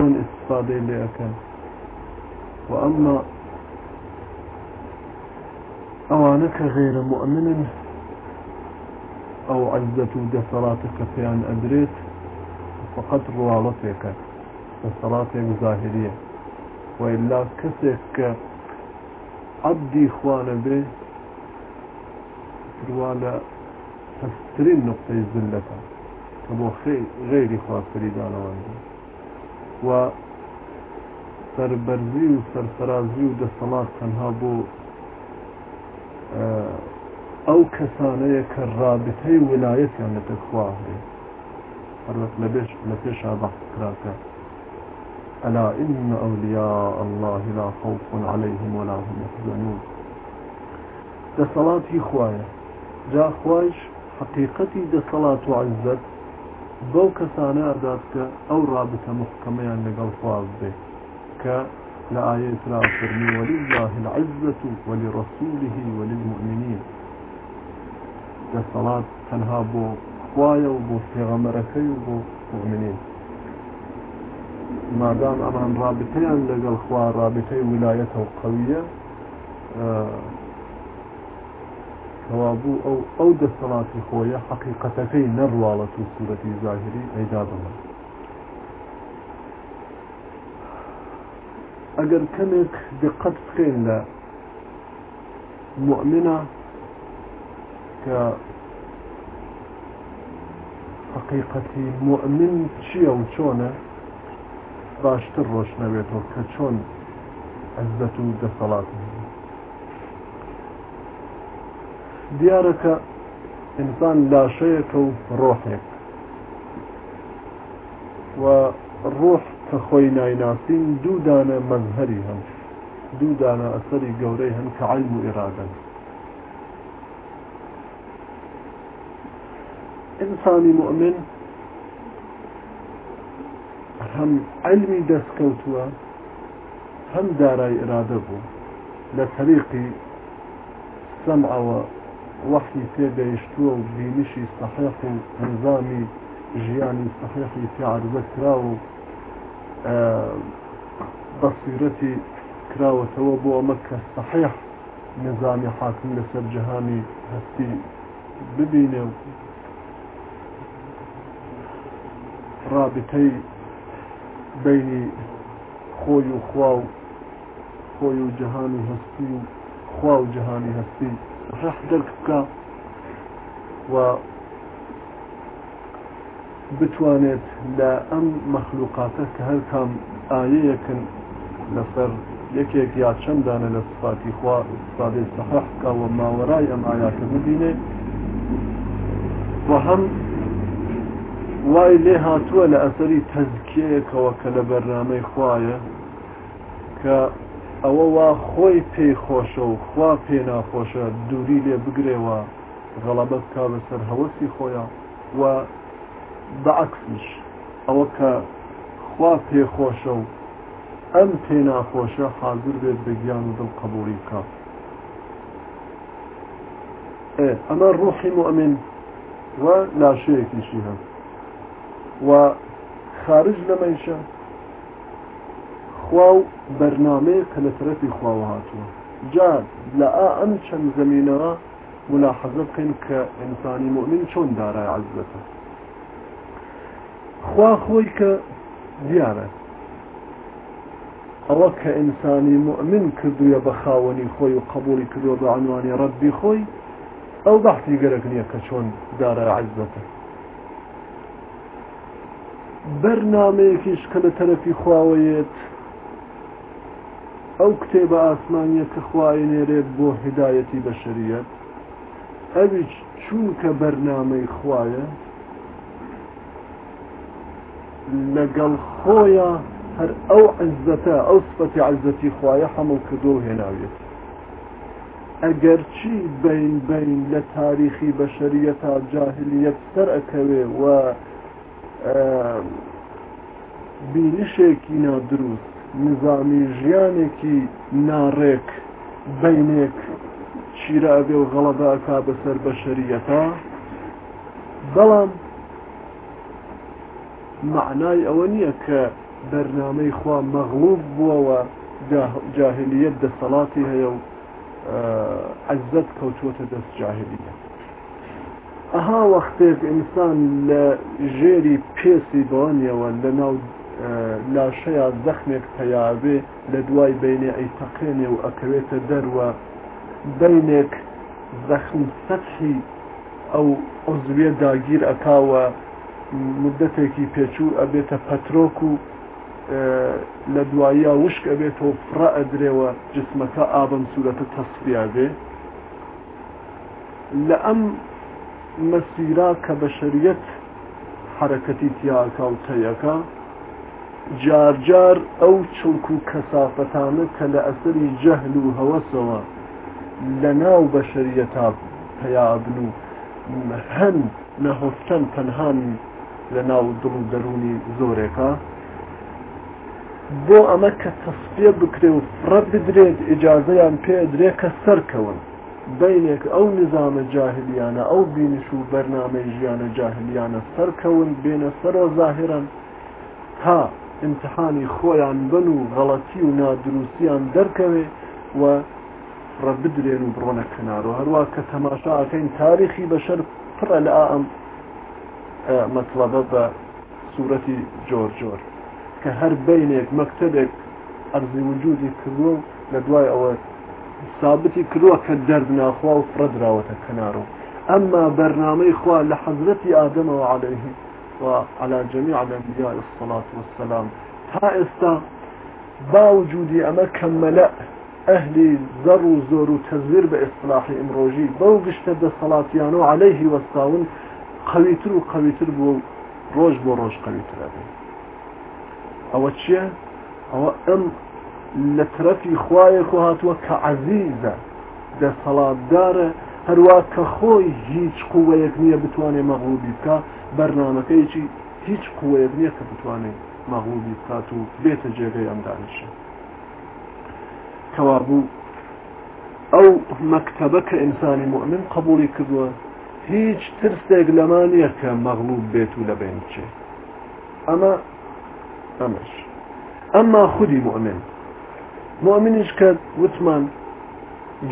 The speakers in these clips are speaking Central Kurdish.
استفاده اللي أكان وأما أوانك غير مؤمن أو عزة جسراتك في أن أدريت فقد روالتك جسراتك ظاهرية وإلا كسك عبدي إخوان به روالة تسترين نقطة الزلة كبو غير إخوان فريدان وانده و سربەرزی و سەرفەرازی و دەسەڵات تەنها بۆ ئەو اه، کەسانەیە کە ڕابتەی ویلایەتیان لە تەخواهێ هەرەت لە بێش لە پێش بەخراکە إن أولياء الله لا خوف عليهم ولا هم يحزنون دەسەڵاتی خوایە جا خوایش حقیقەتی دەسەڵات و عزت بەو کەسانە ئەرداد او رابطة ڕابتە محکەمەیان لەگەڵ خواز بێ کە لە ئاەترا فرمی ولله العزة ولرسوله وللمؤمنين دەسەڵات تەنها بۆ خوایە و بۆ پێغەمەرەکەی و بۆ مؤمنین مادام ئەمان ڕابتەیان لەگەڵ خوا رابطة ولایەتە و قەویە اه، ثوابو او او د صلاتي خويا حقيقتك نروال في صورتي ظاهري ايجاد الله أجر كمك دقت خير لا مؤمنه ك حقيقتي مؤمن شيء او شونه باش تروش نبيتو كشون عزته د صلاتي ديارك إنسان لا شيك روحك وروح تخوينا ناسين دودانا مظهرهم دودانا أثري قوريهم كعلم إرادا إنسان مؤمن هم علمي دسكوتوا هم داري إرادته لطريقي سمع و وەختی پێگەیشتووە و بینیشی سەحق و هەنظامی ژیانی سەحقی پێعرضە کرا و بەسیرەتی کراوەتەوە بۆ ئەمە کە سەحق نظامی حاکم لەسەر جەهانی هەستی ببینێ و رابطەی بینی خۆی و خوا و خۆی و جەهانی هەستی و خوا و جەهانی هەستی صحيح درك بك و بتوانێت لە ئەم مەخلوقاتە کە هەر کام ئاەیەکن لەسەر یەکێک یا چەندانە لە سفاتی خوا استفادەی سەحقا و ماوەڕای ئەم ئایاکە ببینێ و هەم وای لێ هاتووە لە ئەسەری تەزکیەکەوە کە لە بەرنامەی خوایە کە ئەوە وا خۆی پێی خۆشە و خوا پێ ناخۆشە دووری لێ بگرێەوە غەڵەبە بکا بەسەر هەوەسی خۆیان و بەعکسش ئەوە کە خوا پێ خۆشە و ئەم پێ ناخۆشە حاضر بێت بەگیان و دڵ قبولی بکە ئەمە ڕوحی مؤمن و لاشەیەکیشی هەم و خارج لەمەیشە خوا و بەرنمەیە کە لە تەرەفی خواوە هاتووە جا لە ئا ئەم چەند زمینەوە ملاحظە بکەین کە ئینسانی مؤمن چۆن دارای عزەتە خوا خۆی کە دیارە ئەوە کە ئینسانی مؤمن کردووە بە خاوەنی خۆی و قبولی کردووە بە عنوانی ڕبی خۆی ئەو بەحتی گەرەک نییە کە چۆن دارای عزەتە بەرنمەیەکیش کە لە تەرەفی خواوەیەت ئەو کتێبە ئاسمانیە کە خوای نێرێت بۆ هدایەتی بەشریەت ئەویش چونکە بەرنامەی خوایە لەگەڵ خۆیە هەر ئەو عزەتە ئەو سپەتی عزەتی خوایە هەموو کردو هێناوێت ئەگەر چی بین بین لە تاریخی بەشریە تا جاهلیەت سەر ئەکەوێ و بینشێکی نادروست نظامی ژیانێکی ناڕێک بینێک چیرابێ و غەڵەداکا بەسەر بە شەریەتا بەڵام معنای ئەوە نییە کە بەرنامەی خوا مەغلوب بووەوە جاهلیت دەسەڵاتی هەیە و عزت کەوتوتە دەست جاهلیە ئەها وەختێک ئینسان لە ژێری پێسی بۆنیەوە لە ناو لاشەیە زەخمێک پەیاوێ لە دوای بینێ ئەیتەقێنێ و ئەکەوێتە دەروە بینێک زەخم سەخی ئەو عزوێ داگیر ئەکاوە مدەتێکی پێچوو ئەبێتە پەترۆک و لە دواییە وشک ئەبێتەوە فڕە ئەدرێەوە جسمەکە ئابم سوورەتە تەسبیاگێ لە ئەم مەسیرا کە بە شەریەت حرەکەتی تیاکاوتەیەەکە جارجار ئەو چڵک و کەسافتانە کە لە ئەسری جەهل و هەوەسەوە لە ناو بە شەریەتا پیابن و هەند نەهۆستەن پەنهانی لە ناو دڵ و دەرونی زۆرێکە بۆ ئەمە کە تەسفێ بکرێ و فرە بدرێت ئجاازەیان پێدرێ کە سەرکەون بینێک ئەو نظامە جاهلیانە ئەو بینش و بەرنامەی ژیانە جاهلیانە سەرکەون بێنە سەرۆ زاهرن تا امتحانی خۆیان بن و غەڵەتی و نادرووسیان دەرکەوێ و ڕەبدرێن و بڕۆنە کنار و هەروە کە تەماشاکەین تاریخی بەشەر پڕە لە ئەم مەطلبە بە سوورەتی جۆر جۆر کە هەر بینێک مەکتبێک ئەرزی وجودی کردووە لە دوای ئەوە سابتی کردووە کە دەرد ناخوا و فرەدراوەتە کنار و ئەمما بەرنامەی خوا لە حەزرەتی ئادەمەوە عليهەیه وعلى جميع الأنبياء الصلاة والسلام تا إستا باوجودی ئەمە کەممەلە ئەهلی زەر و زۆر و تەزویر بە ئێصلاحی ئمرۆژی بەو گشتە دەسەڵاتیان و عليهەیهی وەستاون قەویتر و قەویتر بوو ڕۆژ بۆ ڕۆژ قەویترەبێ ئەوە چییە؟ ئەوە ئەم لە تەرەفی خوایە خۆ هاتووە کە عزیزە دەسەڵاتدارە هەروە کە خۆی هیچ قوەیەک نییە بتوانێ مەغوبی بکە بەرنامەکەیکی هیچ قوەیەک نییە کە بتوانێت مەغوبی بکات و بێتە جێگەی ئەم دانیشە کەوابوو ئەو مەکتتەبە کە ئینسانی مؤمن قبولی کردووە هیچ ترسێک لەمان نیە کە مەغلوب بێت و لەبێن چێ ئەمە ئەمەش ئەمما خودی مؤمن مؤمنش کە وتمان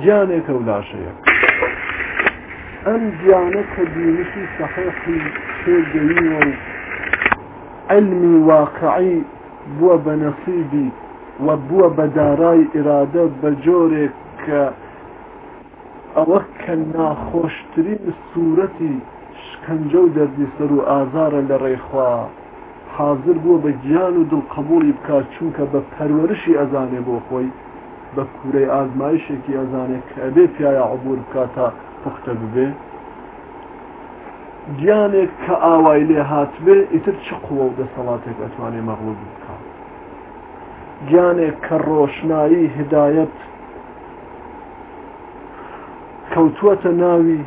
گیانێکە و لاشەیە ئەم گیانە کە دینشی سەحقی شوي جميل علمي واقعي بوە بە نەسیبی و بووە بە دارای ئرادە بە جۆرێک کە ئەوە کە ناخۆشترین سوورەتی شکنجە و دەردی سەر و ئازارە لە ڕێخوا حاضر بووە بە گیان و دڵقبولی بکات چونکە بە پەروەرشی ئەزانێ بۆ خۆی بە کوورەی ئازمایشێکی ئەزانێت کە ئەبێ پیاە عبور بکات تا پختە ببێ گیانێک کە ئاوای لێ هاتبێ ئیتر چ قوە و دەسەڵاتێک ئەتوانێ مەغلوب بکە گیانێک کە ڕۆشنایی هدایەت کەوتووەتە ناوی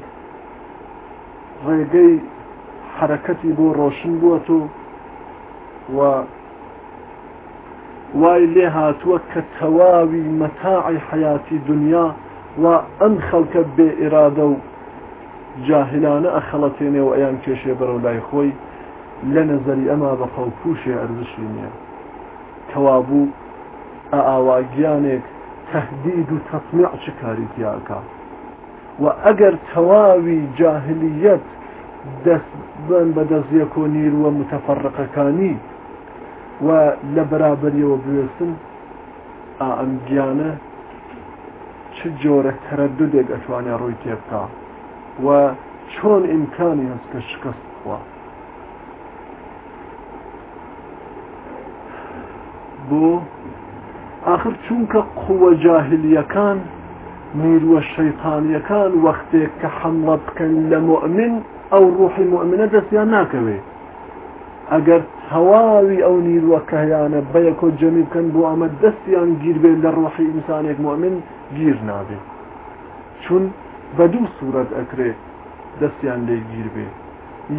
ڕێگەی حرەکەتی بۆ ڕۆشن بووە و و وای لێ هاتووە کە تەواوی مەتاعی حیاتی دنیا و ئەم خەڵکە بێ ئێرادە و جاهلانە ئەخەڵەتێنێ و ئەیان کێشێ بەرەو لای خۆی لە نەزەری ئەما بە خەڵپوشێ ئەرزشی نییە کەوابوو ئاواگیانێک تهدید و تەسمیع چ کاری تیاکە و ئەگەر تەواوی جاهلیەت دەست بن بە دەستیەک و نیروە متەفەڕقەکانی و لە بەرابەریەوە بوێستن ئا ئەم گیانە چ جۆرە تەرەدودێک ئەتوانێت ڕووی تێبکە و چۆن ئیمکانی هەست کە شکست بخوا بۆ آخر چونکە قووە جاهلیەکان نیروە شەیتانیەکان وەختێک کە حمڵە بکەن لە مؤمن ئەو ڕوحی مؤمنە دەستیان ناکەوێت ئەگەر هەواوی ئەو نیروەکەیانە بەیەکۆ جەمی بکەن بۆ ئەمە دەستیان گیر بێت لە ڕۆحی ئینسانێک مؤمن گیر نابێت چون بە دوو سوورەت ئەکرێ دەستیان لێگیر بێ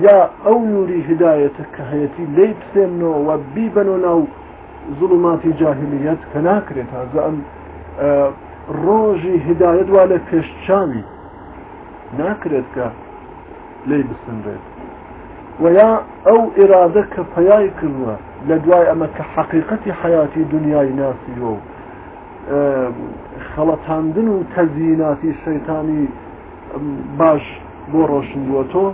یا ئەو نوری هدایەتە کە هەیەتی لی بسێنەوە بیبەنۆ ناو زڵماتی جاهلیت کە ناکرێت تازە ئەم ڕۆژی هدایەت وا لە پێشچاوی ناکرێت کە لی بسنرێت ویا ئەو ئێرادە کە پەیای کردوە لە دوای ئەمە کە حقیقەتی حیاتی دنیای ناسیەوە خەڵەتاندن و تەزییناتی شەیتانی باش بۆ ڕۆشنبووە تۆ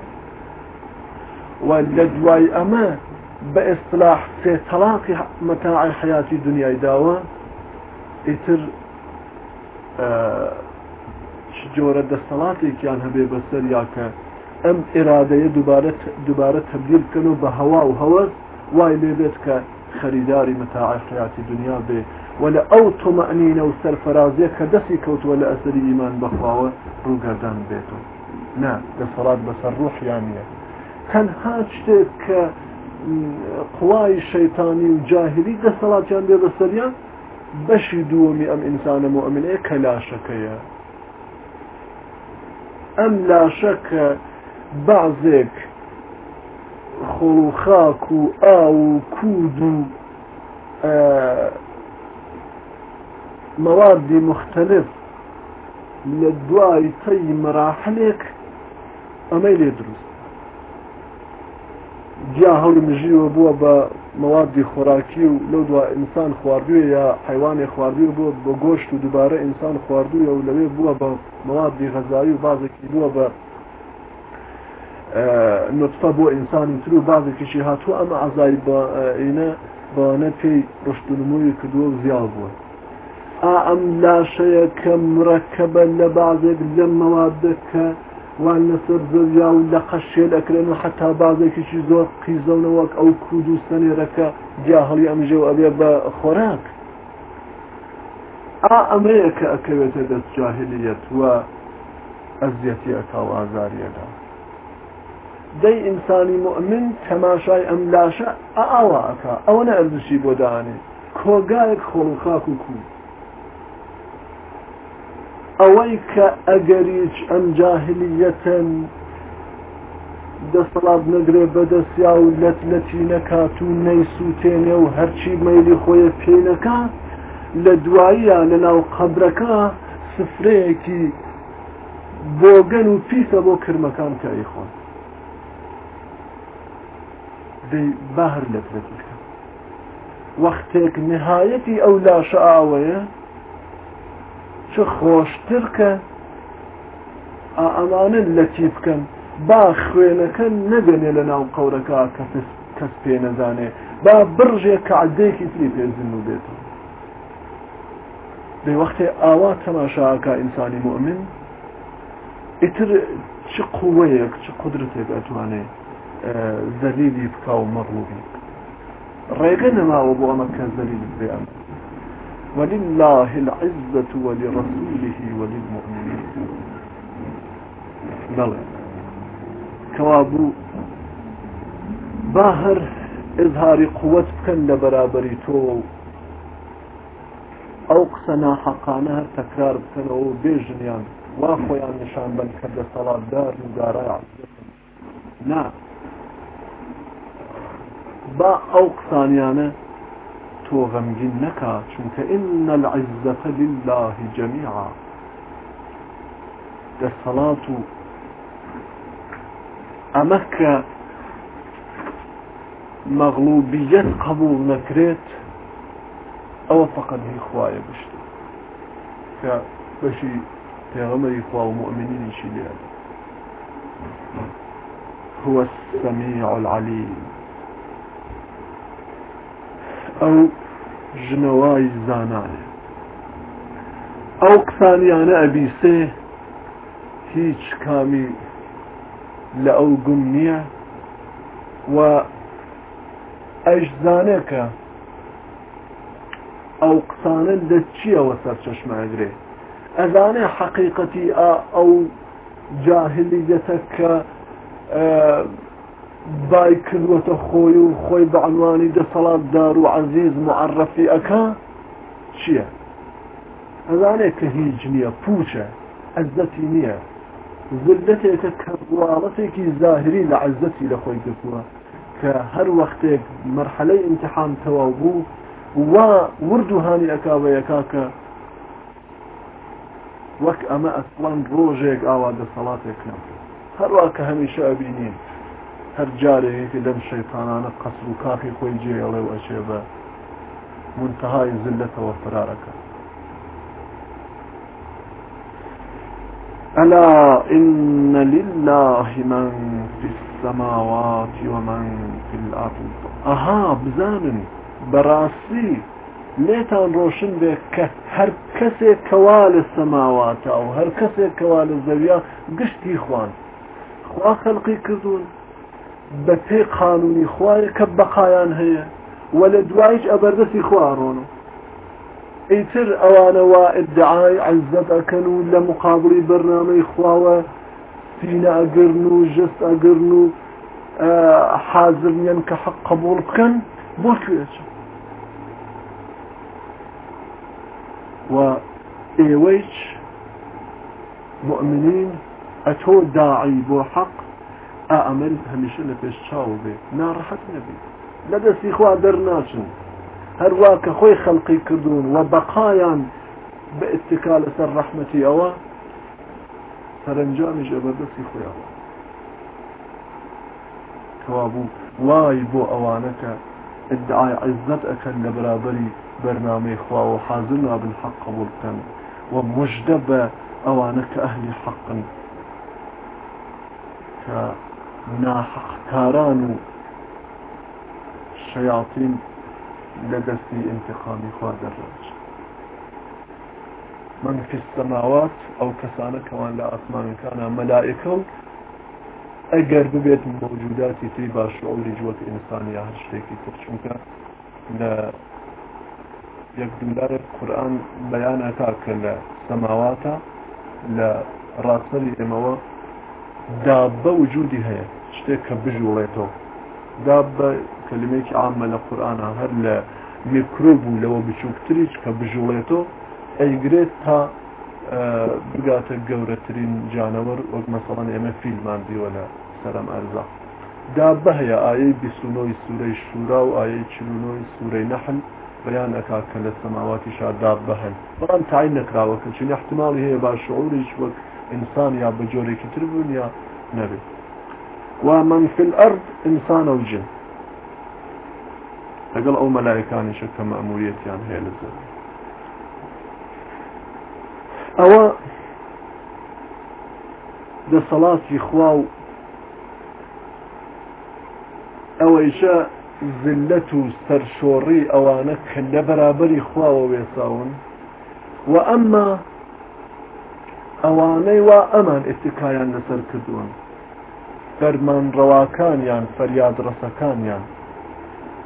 و لە دوای ئەمە بە ئێستلاح سێ تەلاقی مەتاعی حیاتی دنیای داوە ئیتر جۆرە دەسەڵاتێکیان هەبێ بەسەر یاکە ئەم ئێرادەیە دوبارەت دوبارە تبدیلکەن و بە هەوا و هەوەز وای لێبێت کە خەریداری مەتاعی حیاتی دنیا بێ ولا او طمأنينه والسرفرازيه كدسي كوتو ولا اثر ايمان بخواوه روغردان بيتو نا لصلاه بس الروح يعني كان هاتشتك قوای شەیتانی و جاهلی دەسەڵاتیان بێ بەسەریان بەشی دووەمی ئەم ئینسانە و ئەمنەیە کە لاشەکەیە ئەم لاشە کە بەعزێک خۆڵخاک و ئا و کود و مواد مختلف لە دوای تەی مراحلێک ئەمەی لێ دروست جیا هەڵی مژیوە بووە بە مەوادی خۆراکی و لەو دو ئینسان خواردووە یا حیوانێ خواردوو بووە بە گۆشت و دووبارە ئینسان خواردووە و لەوێ بووە بە مەوادی غەزایی و بازێکی بووە بە نوتفە بۆ ئینسانی تر و بازێکیشی هاتووە ئەمە ئازای بەینە بەوانە پێی ڕشتنمووی کردووە و زیاو بووە ئەم لاشەیە کە مرەکەبە لە بازێک لە مەوادەکە وان لەسەر زەویا و لە قەشێ ئەکرێن و حتا بازێکیی زۆر قیزەونەوەک ئەو کود و سەنێرەکە جاهڵی ئەمژێ و ئەبێ بە خۆراک ئا ئەمەیە کە ئەکەوێتە دەست جاهلیەت وە ئەزیەتی ئەتا و ئازاریەدا دەی ئینسانی مؤمن تەماشای ئەم لاشە ئاوا ئەکا ئەوە نە ئەرزشی بۆ دانێ کۆگایەک خۆڵ خاک و کووت ئەوەی کە ئەگەریچ ئەم جاهلیەتەن دەسەڵات نەگرێ بەدەستیا و لەت لەتی نەکات و نەیسووتێنێ و هەرچی مەلی خۆیە پێینەکە لە دواییە لە ناو قەبرەکە سفرەیەکی بۆگەن و پیسە بۆ کرمەکان کاری خۆن باهر لەت لەتی وەختێک نهایەتی ئەو لاشە ئاوەیە چ خۆشتر کە ئەمانە لە چی بکەم با خوێنەکە نەگەنێ لە ناو قەورەکە کەس کەس پێ نەزانێ با بڕژێک کە عدەیەکی تری پێزن و بێتەوە دەی وەختێ ئاوا تەماشاکە ئینسانی مؤمن ئیتر چ قوەیەک چ قدرتێک ئەتوانێت زەلیلی بکە و مەڕوبی ڕێگە نەماوە بۆ ئەمە کە زەلیل بێ ئەمە ولله العزة ولرسوله وللمؤمنين بلى كوابو باهر اظهار قوت بكن لبرابري تو ئەو قسەنا حەقانە هەر تەکرار بکەنەوە و بێژنیان وا خۆیان نیشان بن کە دە سەڵاتدار وگارایان نا با ئەو قسانیانە تو غمگین نکا چونکە إن العزت لله جميعا دەسەڵات و ئەمە مغلوبیت قبول نکرد او فقط هی خوایە بشت کە بەشی پێغەمەری خواه و مؤمنینیشی لێ هو السميع العليم ئەو ژنەوای زانانێ ئەو قسانیانە ئەبیسێ هیچ کامی لە ئەو گوم نییە و ئەش زانێکە ئەو قسانە لە چیەوە سەرچەشماگرێ ئەزانێ حقیقەتی ئا ئەو جاهلیەتە کە بای کردوەتە خۆی و خۆی بە ئەلوانی دەسەڵاتدار و عزیز معڕەفی ئەکا چییە؟ ئەزانێک کە هیچ نییە پوچە عزەتی نییە زلتێکە کەواڵەتێکی زاهری لە عزەتی لە خۆی گرتووە کە هەر وەختێک مەرحەلەی امتحان تەواو بوو وا ورد و هاانی ئەکاوەیەکا کە وەک ئەمە ئەسڵان ڕۆژێک ئاوا دەسەڵاتێک نەکە هەروە کە هەمیشە ئەبینین جاره جارێکی دم شیطانان قصر و کافی خۆی جێڵێ و ئەشێ بە منتەهای زلەتەوە فرارەکە ألا إن لله من في السماوات ومن في الأرض أها بزان براسي لێتان روشن بك هركسي هەر السماوات أو هركسي سەماواتە و قشتي إخوان کەوا لە گشتی خوان بە پێی قانونی خوارێ کە بەقایان هەیە وە لە دوایش رونو خوارۆن ئیتر ئەوانەوە ئدعای عزت ئەکەن و لە مقابلی بەرنامەی خواوە سینە جست و ژست ئەگرن و حازرنیان کە حەق قبول بکەن بۆ کوێچ و ئێوەیچ مؤمنین ئەتۆ داعی ئەمەل هەمیشە لە پێش چاو بێ ناڕەحەت نەبێت لە دەستی خوا دەرناچن هەروە کە خۆی خەڵقی کردوون و بەقایان بە ئتیکا لەسەر ڕەحمەتی ئەوە سەرنجامیش ئەبەردەستی خۆیەوە کەوابوو وای بۆ ئەوانەکە ادعای عزت ئەەکەن لە بەرابەری بەرنامەی خوا و حازر نابن حەق قبول بکەن و مژدە بە ئەوانە کە ئەهلی حەقن کە ناحقکاران و شیاطین لە دەستی انتخامی خوا دەڕێت من في السماوات او كسانه كمان لا اسمان كان ملائكه اگر ببيت موجودات تري باش شعور جوات انسان يا هر شيء كتر چونك لا يقدم دار القران بيان اتاك لا سماوات لا راسل اموا دابه وجودي هيك شتێککە بژوڵێتەوە دا بە کلمێکی ئامە لە قورآە هەر لە میکروب و لەوە بچووکتریش کە بژوڵێتەوە ئەیگرێت تا بگاتە گەورەترین جانەوەر وەک مەسەڵان ئێمە فیلمان دیوە لە سەرم ئەرزا دا بەهەیە ئایەی بیسونەوەی سوورەی شورا و ئایەی چلونەوەی سوورەی نەحن بەیان ئەکا کە لە سەماواتی شادا بەهن بەڵام تاین نەکراوەکە چین احتمالی هەیە با شعوریش وەک ئینسان یا بە جۆرێکی تر بوون یا نەبێت ومن في الأرض إنسان وجن لەگەڵ ئەو مەلایکانی شەکە مەموریەتیان هەیە لەزە ئەوە دەسەڵاتی خوا و ئەوەیشە زلت و سەرشۆڕی ئەوانە کە لە بەرابەری خواوە وێساون و ئەمما ئەوانەی وا ئەمان ئێتکایان لەسەر کردووە فەرمانڕەواکانیان فەریادڕەسەکانیان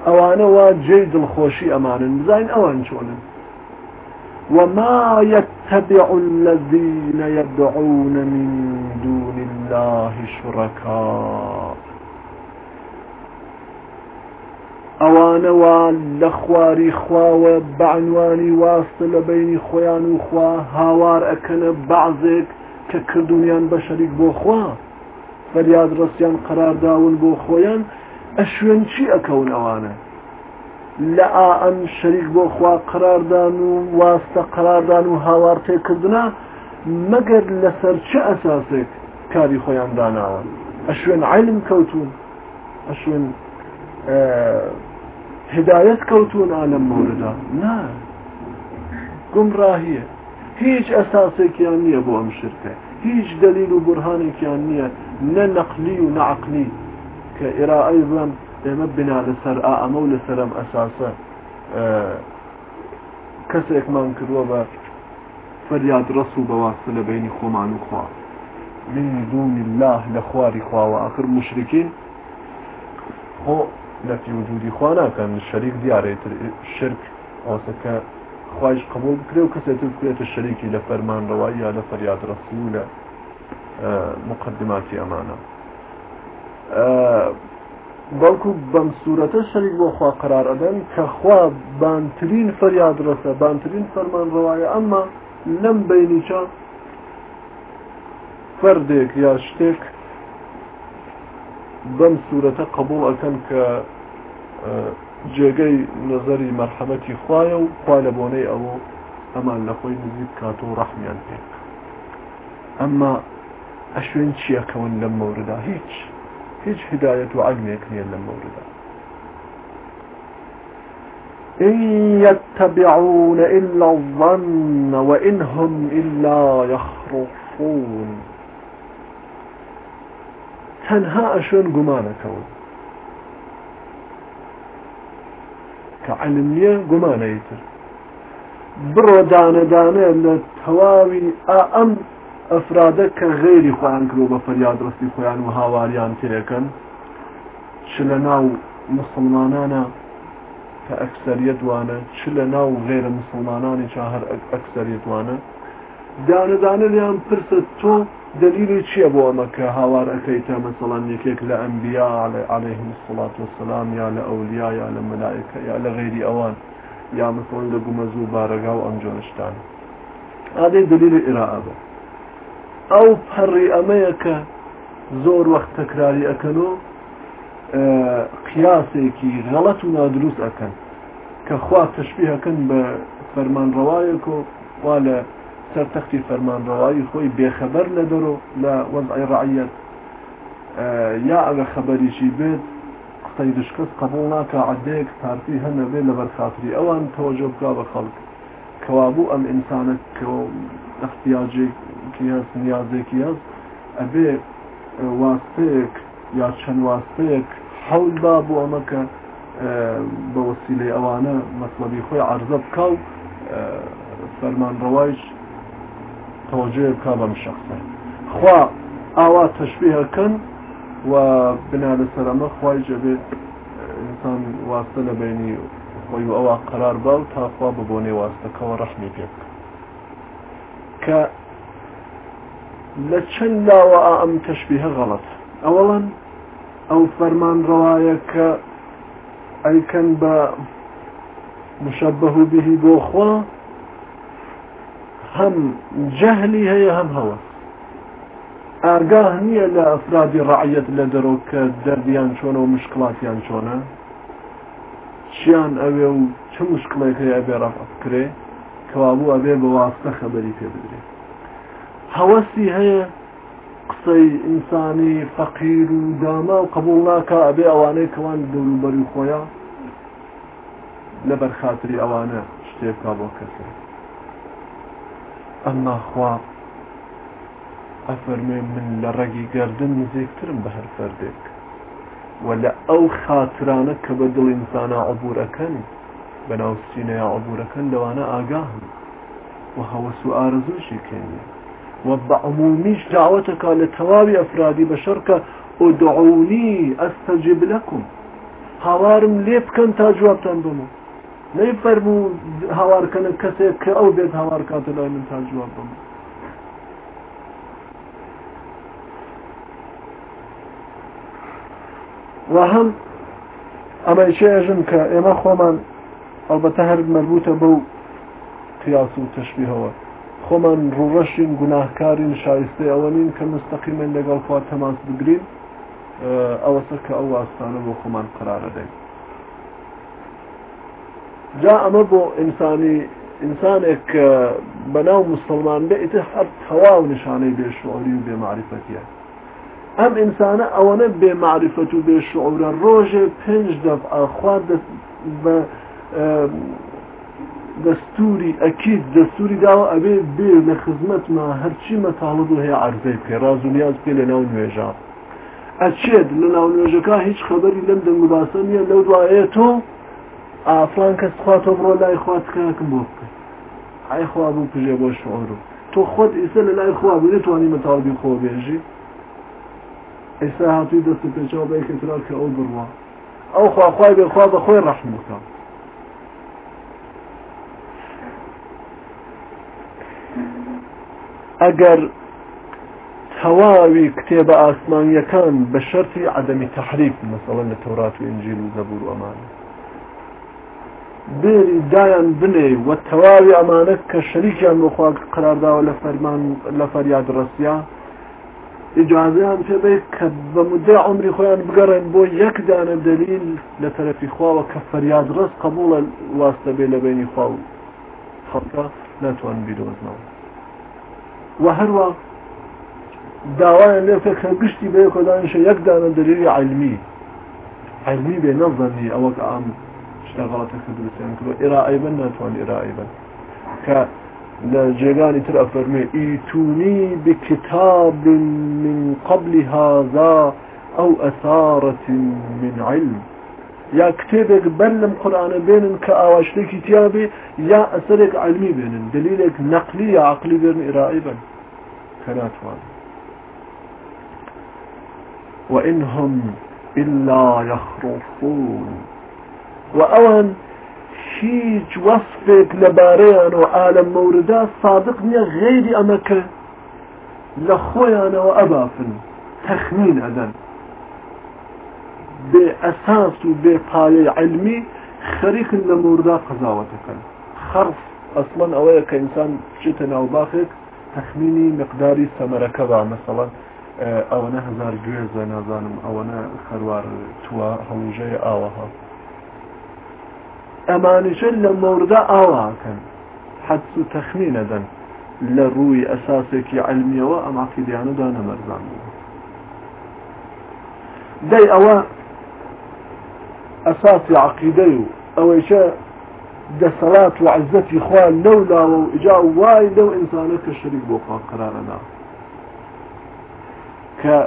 ئەوانە وا جێی دڵخۆشی ئەمانن بزین ئەوان چۆنن وما يتبع الذين يدعون من دون الله شركاء ئەوانەوە لە خواری خواوە بەعنوانی واستە لە بینی خۆیان و خوا هاوار ئەکەنە بەعزێک کە کردویان بە شەریک بۆ خوا فەریاد ڕستیان قەرارداون بۆ خۆیان ئە شوێن چی ئەکەون ئەوانە لە ئەم شەریک بۆ خوا قەراردان و واستە قەراردان و هاوار تێکردنا مەگەر لەسەر چه ئەساسێک کاری خۆیان داناوە ئە شوێن عیلم کەوتون ئە شوێن هدایت کەوتون ئالم موردا نا گمڕاهیە هیچ ئەساسێکیان نییە بۆ ئەم شرکە هیچ دلیل و برهانێکیان نییە نە نەقلی و نەعقلی کە ئێرائی بڵم ئێمە بنا لەسەر ئا ئەمە و لەسەرم اساسا کەسێکمان کردووە بە فەریاد ڕەس و بەواستە لە بینی و من دون الله لە خواری خواوە آخر مشرکین خۆ لەفی وجودی كان الشريك شەریک الشرك شرک سكا خواش قبول بکرێ و کەسێت بکرێتە شەریکی لە فەرمانڕەوە یا لە فەریاد ڕسمی لە مقدماتی ئەمانە بەڵکو بەم سوورەتە شەریک بۆ خوا قرار ئەدەن کە خوا بانترین فەریاد ڕسە بانترین فەرمان ڕەوایە ئەمما لەم بینیچە فەردێک یا شتێک بەم سوورەتە قبول ئەکەن کە جگه نظری مرحمتی خواه و خوا لە او اما ئەمان نزید کاتو رحمیان کات اما اشوین چیه کون لم مورده هیچ هیچ هدایت و عەلمێک نییە لم مورده إن يتبعون إلا الظن وإن هم إلا يخرصون أشون ئەشێن گومانەکەون کە علم نییە گومانەیتر بڕۆ دانەدانە لە تەواوی ئەم ئەفرادە کە غێری خۆیان کرۆ بە فەریاد ڕستی خۆیان و هاواریان تێەکەن چ لە ناو مسلمانانە کە ئەکسەریەتوانە چ لە ناو غێرە مسلمانانی چا هەر ئەکسەریەتوانە دانەدانەیان پرسە تۆ دلیلی چییە بۆ ئەمەکە هاوارەکەیتە مەسەڵان یەکێک لە ئەمبیا عليهلەیهم سڵات وسلام یا لە ئەولیا یا لە مەلایکە یا لە غێری ئەوان یا مەسڵن لە گومەزوو بارەگا و ئەم جۆنشتان ئادەی دلیلی ئێراعبە ئەو پەڕی ئەمەیە کە زۆر وەخت تەکراری ئەەکەن و قیاسێکی غەڵەت و نادروست ئەەکەن کە خوا تشبیهەکەن بە فەرمانڕەوایەک و وا لە فرمان روایی خوی بی خبر ندارو لە وضع رعیت یا اگر خبری چی بید قطعی دشکت قبول ناکا ناکە عدەیەک پارتی هەنە بێت لە بەرخاتری ئەوان تۆجۆ بکا بە خەڵک کەوابوو اختیاجی که هست نیازی که هست ابی واسطه یا چەند واستەیەک حەول با آه، بۆ ئەمەکە بە وسیلەی ئەوانە مەسلەبی خۆی عرضە بکاو آه، روایش توجه بکە بەم شخصە خوا ئاوا تەشبیهەکەن و بنا لەسەرمە خی جەبێت ئینسان واستە لە بینی خۆی و ئەوە قرار با و تاخوا ببۆ نێواستەکەەوە ڕەحمی پێ بکە کە لە چەند لاوە ئەم تەشبیهە غەڵەت ئەوەڵەن ئەو فەرمان ڕواایە کە ئەیکەن بە مشەبه به بۆ خۆ هەم جەهلی هەیە هەم هەوە ئاگاه نییە لە ئەفرادی ڕعەت لە دەرۆ کە دەردیان چۆنە و مشکڵاتیان چۆنە چیان ئەوێ و چ مشکڵێک هەیە ئەبێ ڕەفت کرێ کەوابوو ئەبێ بە واستە خەبەری پێ بدرێ هەوەستی هەیە قسەی ئینسانی فەقیر و داما و قبول ناکە ئەبێ ئەوانەی کەوان دەوروبەری خۆیان لەبەر خااتری ئەوانە شتێکا بۆ کەسێک ئەماخوا ئەفەرمێ من لە ڕێگی گردن نزیکترم بە هەر فەردێک وە لە ئەو خاترانە کە بە دڵ ئینسانە عبورەکەن بەناو سینەیە عبورەکەن لەوانە ئاگاهن و هەوەس و ئارزوشی کێنێ وە بە عمومیش داوەتەکە لە تەواوی ئەفرادی بە شەرکە ئۆدعونی ئەستەجێب لەکم هاوارم لێ بکەن تا جوابتان بمە نەی فەرموو هاوارکەنە کەسێک کە ئەو بێت هاوار کاتە لای من تا جواب بم و هەم ئەمە شێژم کە ئێمە خۆمان ئەلبەتە هەر مەربوتە بەو قیاس و تشبیهەوە خۆمان ڕوڕەشین گوناهکارین شایستی ئەوە نین کە مستەقیمە لەگەڵ خوا تەماس بگرین ئەوەسەر کە ئەو ئاستانە بۆ خۆمان قرارە دەین جا ئەمە بۆ ئینسانی ئینسانێک بەناو مسلمان بێ ئیتە هەر تەواو نیشانەی بێشعوری و بێماریفەتیە ئەم ئینسانە ئەوەنە بێماریفەت و بێشعورە ڕۆژێ پێنج دەف ئاخوا بە دەستوری ئەکیت دەستوری داوە ئەبێ بێ لە خزمەتما هەرچی مەتاڵب و هەیە عرضەی پێ ڕازونیاز پێ لە ناو نوێژە ئەچێت لە ناو نوێژەکە هیچ خەبەری لەم دەنگباسە نیە لەو دوایێت تۆ ئافلان کەس خوا تۆ بڕۆ لای خواتکەکم بۆ بکە ئای خوا بوو پژێ بۆ شعۆرم تۆ خۆت ئیسە لە لای خوا بوو نتوانی مەتاڵبی خۆ بێژی ئێستا هاتووی دەست پێچەوە بەیکترار کە ئەو بڕوە ئەو خواخوای بێخوا بە خۆی ڕەحم بکە ئەگەر تەواوی کتێبە ئاسمانیەکان بە شەرتی عدەمی تحریف مەسەڵەن لە تەورات و ئنجیل و زەبور و ئەمانە بێری دایان بنێ وە تەواوی ئەمانە کە شەریکیان بخوا قرارداوە لە فەرمان لە فەریاد ڕسیا ئجازیان پێبێ کە بە مدە عمری خۆیان بگەڕێن بۆ یەک دانە دەلیل لە تەرەفی خواوە کە فەریاد ڕست قبولە واستە بێ لە بینی خوا و خەڵکە ناتوان بیرۆزنەوە وە هەروە داوایان لێ پێ کە گشتی بێ کۆدانشە یەک دانە دەلیلی علمی علمی بێ نەزەنی ئەوە کە ئامن شتا غلطك درستیان کرد ئێرائەی من قبل هذا او اثارة من علم يا كتابك بلم قرآن قورآانە بێنن کە يا تیاابێ علمي ئەسەرێک دليلك نقلي دلیلێک نەقلی یا عقلی بێن ئێرائەی وإنهم إلا يخرصون و ئەوان هیچ وەصفێک لەبارەیان و عالم مەوردا سادق نییە غێری ئەمەکە لە خۆیانەوە ئەبافن تەخمین ئەدەن بێ ئەساس و بێ پایەی علمی خەریکن لە موردا قەزاوەتەکەن خەرف ئەسمان ئەوەیە کە ئینسان بچێتە ناوباخێک تەخمینی مقداری سەمەرەکە با مەسەڵەن ئەوەنە هزار گوێزە نازانم ئەوەنە خەروار تووە هەڵژەیە ئاوەها ئەمانشن لە مەوردە ئاواکەن حەدس و تەخمینە دەن لە ڕووی ئەساسێکی علمیەوە ئەماقیدیانەدا نەمەرزان دەی ئەوە ئەساسی عقیدەی و ئەوەیشە دەسەڵات و عزەتی خوال نەولاوە و ئجا وای لو ئینسانە کە شەریک بۆ خوا قرارەنا کە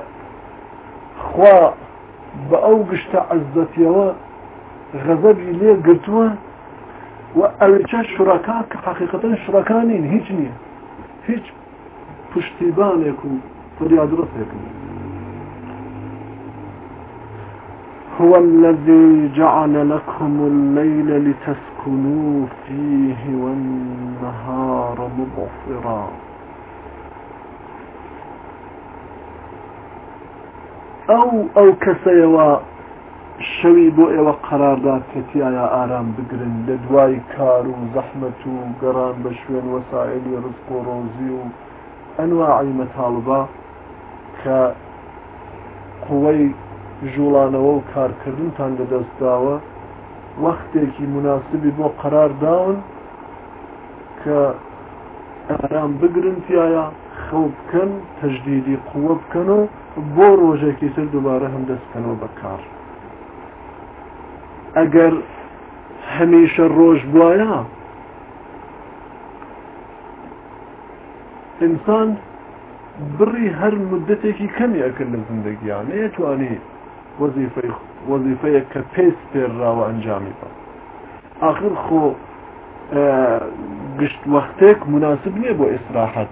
غضب إليه قرتوه وأرجع ئەوچە شوورەکە کە هيج شوورەکانین هیچ نییە هیچ پشتیبانێک هو الذي جعل لكم الليل لتسكنوا فيه والنهار مبصرا أو أو كسيواء شەوی بۆ ئێوە قەراردا کەتیایە ئارام بگرن لە دوای کار و زەحمت و گەڕان بە شوێن وەسائلی ڕزق و ڕۆزی و ئەنواعی مەتاڵبا کە قوەی ژوڵانەوە و کارکردنتان لەدەستداوە وەختێکی مناسبی بۆ قەرار داون کە ئارام بگرن تایە خەو بکەن تەجدیدی قووە بکەن و بۆ ڕۆژێکی تر دووبارە هەم دەستکەنەوە بەکار ئەگەر هەمیشە ڕۆژ بواە ئینسان بڕی هەر مدتێکی کەمیەکرد لە زندگییان نێتوانی وەزیفەیە کە پێست پێراوە ئەنجامی بە آخر خۆ گشت وەختێک مناسب نییە بۆ ئیسراحەت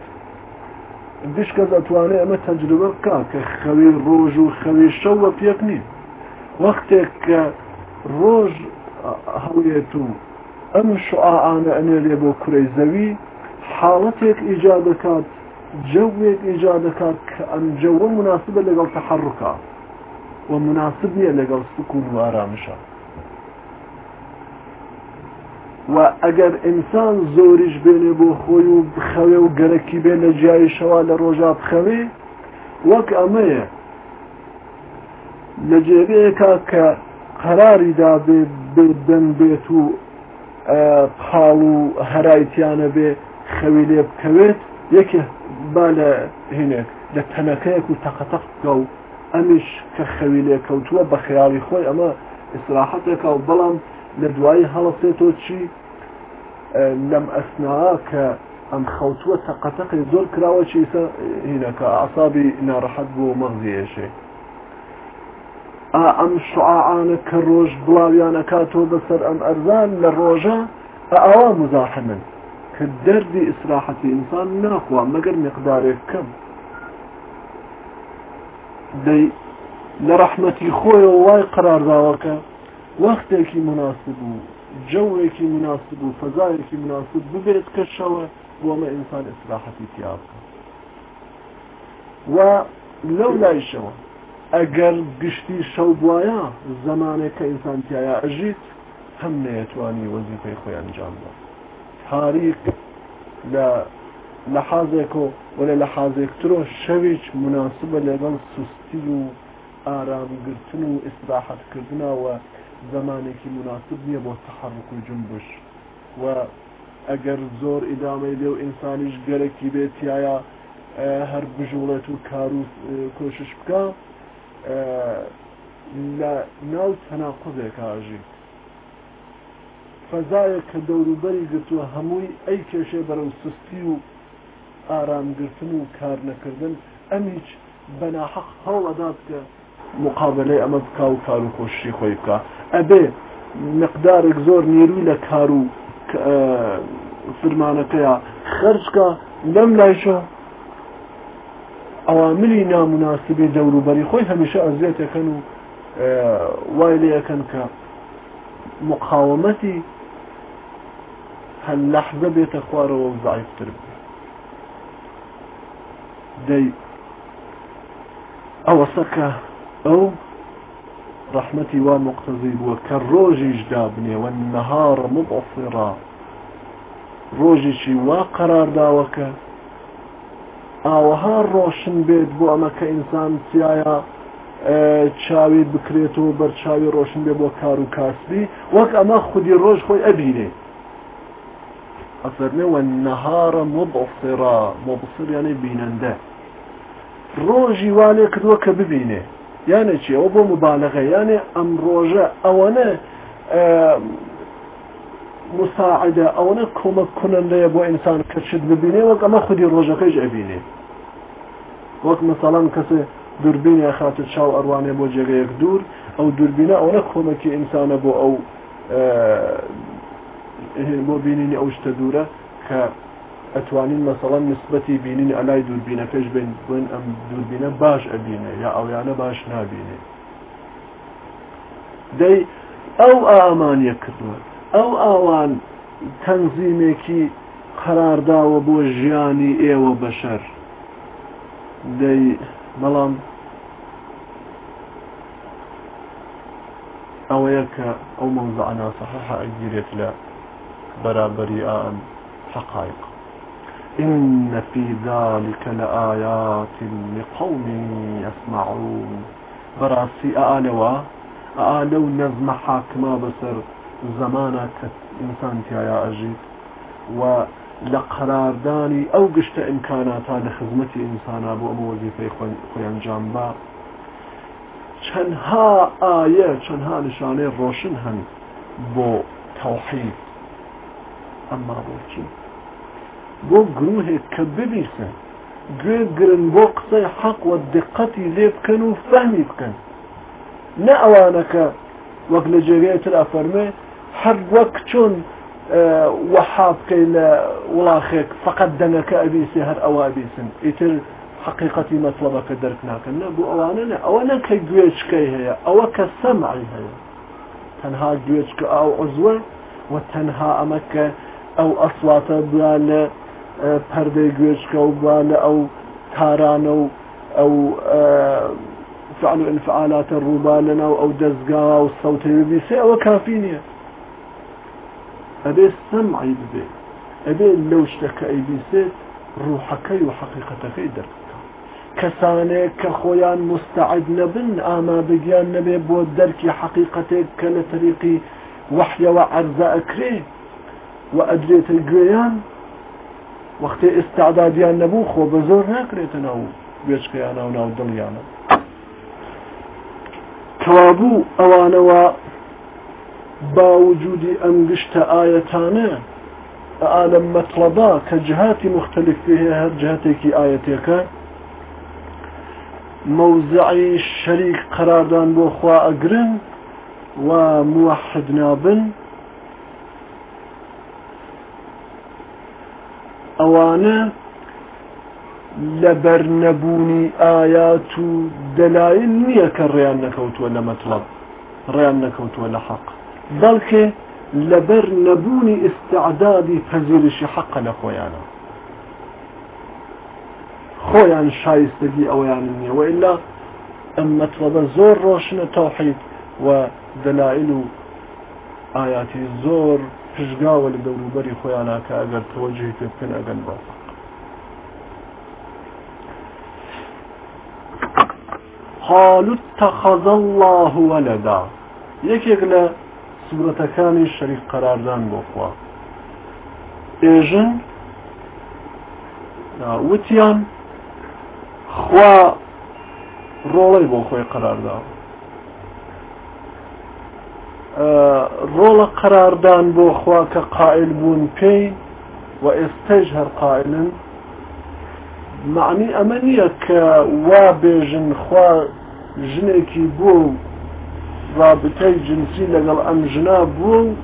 دیش کەس ئەتوانێت ئەمە تەجربە بکە کە خەوی ڕۆژ و خەوی شەو وە پێک نیە وەختێک کە ڕۆژ هەڵێت و ئەم شععانە ئەنێرێ بۆ کوڕی زەوی حاڵەتێک ئیجا دەکات جوێک ئیجا دەکات کە ئەم جەوە مناسبە لەگەڵ تەحڕکە و مناسب نیە لەگەڵ سکون و ئارامشە و ئەگەر ئینسان زۆریش بێنێ بۆ خۆی و بخەوێ و گەرەکی بێ لە جیایشەوە لە ڕۆژا بخەوێ وەک ئەمەیە لە جێبەیەکە کە قەراریدا بردن بێت و پاڵ و هەرایتیانە بێ خەوی لێ بکەوێت یەکێ با لە هینێک لە تەنەکەیەک و تەقەتەق بکە و ئەمیش کە خەوی لێ کەوتووە بە خیاڵی خۆی ئەمە ئیسراحەتێکە و بەڵام لە دوایی هەڵەسێتۆ چی لەم ئەسنا کە ئەم خەوتووە تەقەتەقی زۆر کراوە چی هینەکە ئاسابی ناڕەحەت بۆ مەغزیێشێ ئا ئەم شععانە کە ڕۆژ بڵاویانە کاتۆ بەسەر ئەم ئەرزان لە ڕۆژە ئەوا مزاحمن کە دەردی ئیسراحەتی ئینسان ناخوا مەگەر مقدارێک کەم دەی لە ڕەحمەتی خۆیەوە وای قرارداوەکە وەختێکی مناسب و جەوێکی مناسب و فەزایەکی مناسب ببێت کەشەوە بۆمە ئینسان ئیسراحەتی تیاکە و لەو لایشەوە ئەگەر گشتی شەو بواە زمانێک کە ئینسانتیایە ئەژیت هەم نەیەتوانی وەزیفەی خۆی ئەنجام بە تاریک لە لە حازێک و وەێ لە حازێکترۆ شەویچ مناسبە لەگەڵ سوستی و ئارامگرتن و ئیسراحەتکردنەوە زمانێکی مناسب نییە بۆ تەحرک و جنبش و ئەگەر زۆر ئیدامەی لێو ئینسانیش گەرەکی بێتیایە هەر بژوڵێت و کار و کۆشش بکە لە ناو تەناقضێکژیت فەزایە کە دەوروبەری گرتووە هەمووی ئەی کێشێ بەرەو سستی و ئارامگرتن و کار نەکردن ئەم هیچ بەناحق هەوڵەدات کە مقابلەی ئەمە بک و کار و خۆشی خۆی بکە ئەبێ مقدارێک زۆر نێروی لە کار و فرمانەکەیە خرجکە لەم لایشە ئەواملی نامناسبی دەوروبەری خۆی هەمیشە ئەزیێتەکەن و وای لەکەن کە مقاومەتی هەل لەحزە بێتە خوارەوە زعیفتر دەی ئەوەسەکە ئەو رحمتي ومقتضي وكالروجي جدابني والنهار مبصرا روجي شي وقرار داوكا ئاوەها ڕۆشن بێت بۆ ئەمە کە ئینسان چیایە چاوی بکرێت و بەرچاوی ڕۆشن بێ بۆ کار و کاسبی وەک ئەمە خودی ڕۆژ خۆی ئەبینێ ئەفەرمێ وە نەهارە مبسرا مبسریانەی بینەندە ڕۆژی وانێ کردووە کە ببینێ یانە چی ئەوە بۆ مبالەغە یانێ ئەم ڕۆژە ئەوەنە مساعدە ئەوەنە کۆمەک کنەندەیە بۆ ئینسان کەچت ببینێ وەک ئەمە خودی ڕۆژەکەیش ئەبینێ وەک مەساڵان کەسێ دوربینە خاتت چاو ئەروانێ بۆ جێگەیەک دوور ئەو دوربینە ئەوەنە کۆمەکی ئینسانە بۆ ئەو بۆ بینینی ئەو شتە دوورە کە ئەتوانین مەسەڵەن نسبەتی بینین ئەلای دووربینە پێش بین بن ئەم دووربینە باش ئەبینێ یا ئەویانە باش نابینێ دەی ئەو ئامانیە کردووە او ئەو ئاوان تەنزیمێکی بو بۆ ژیانی و بشر دەی بەڵام او کە او منضعنا صحح ئەگیرێت لا بەرابەری ئان حقائق إن في ذلك لآيات لقوم يسمعون براسي آلوا آلو نظم حاكما بسر زمانە کە ئینسانتیایە ئەژیت و لە قەراردانی ئەو گشتە ئیمکاناتا لە خزمەتی ئینسانە بۆ ئەمە وەزیفەی خۆیانجام بە چەندها ئایە چەندها نیشانەی ڕۆشن هەن بۆ تەوحید ئەمما بۆچی بۆ گروهێک کە ببیسە گوێ گرن بۆ قسەی حەق و دقەتی لێ بکەن و فەهمی بکەن نە ئەوانەکە وەک لە جێگەی تر هر وقت چون اه، وحاب قيل ولاخيك فقد دنك ابي هر أو ابي سن إتر حقيقة مطلبك دركناك النبو أوانانا أوانك قويشك هيا أوك السمعي هيا تنها قويشك أو عزوة وتنها أمك أو أصوات بلان اه، پرده قويشك أو بلان أو تاران أو اه، فعلوا انفعالات الروبان أو دزقا أو الصوت يبيسي أو كافينيا أبي السمع يبدي أبي لو اشتكى أيديسي روحكي روحك وحقيقتك کەسانێک كسانك خۆیان مستعد نبن آما بجيان نبي دەرکی حقيقتك كالطريقي وحي تەریقی وحیەوە عەرزە ئەکرێ و ئەدرێتە گوێیان وەختێ ئێستاعدادیان نەبوو خۆ بە زۆر ناکرێتە ناو گوێچکیانە و ناو دڵیانە با وجودی ئەم گشتە ئاەتانە ئالە مەطلبا کە جهاتی مختلف هەیە هەر جهاتێکی ئاەتێکە مەوزعی شەریک قەراردان بۆ خوا ئەگرن و موحد نابن ئەوانە لە بەرنەبوونی ئايات و دەلایل نییە کە ڕیان نەکەوتووە لە مەطلب ڕیان نەکەوتووە لە حەق بلکه لبر نبوني استعدادي فزيرش حقا لخویانه خۆیان شایستگی ئەویان نییە و ئللا ئەم مەتوەبە زۆر ڕۆشنە تاوحید و دەلائل و ئاياتی زۆر پشگاوە لە دەوروبەری خۆیانناکە ئەگەر تۆجی پێ بکەن قالوا اتخذ الله ولدا يكيك سوورەتەکانی شەریک قەراردان بۆخوا ئێژن وتیان خوا ڕۆڵی بۆ خۆی قەراردا ڕۆڵە قەراردان بۆ خوا کە قائل بوون پێی و ئێستەژ هەر قائلن معنی ئەمە نییە کە وا بێژن خوا ژنێکی بوو رابطەی جنسی لەگەڵ ئەم ژنا بوو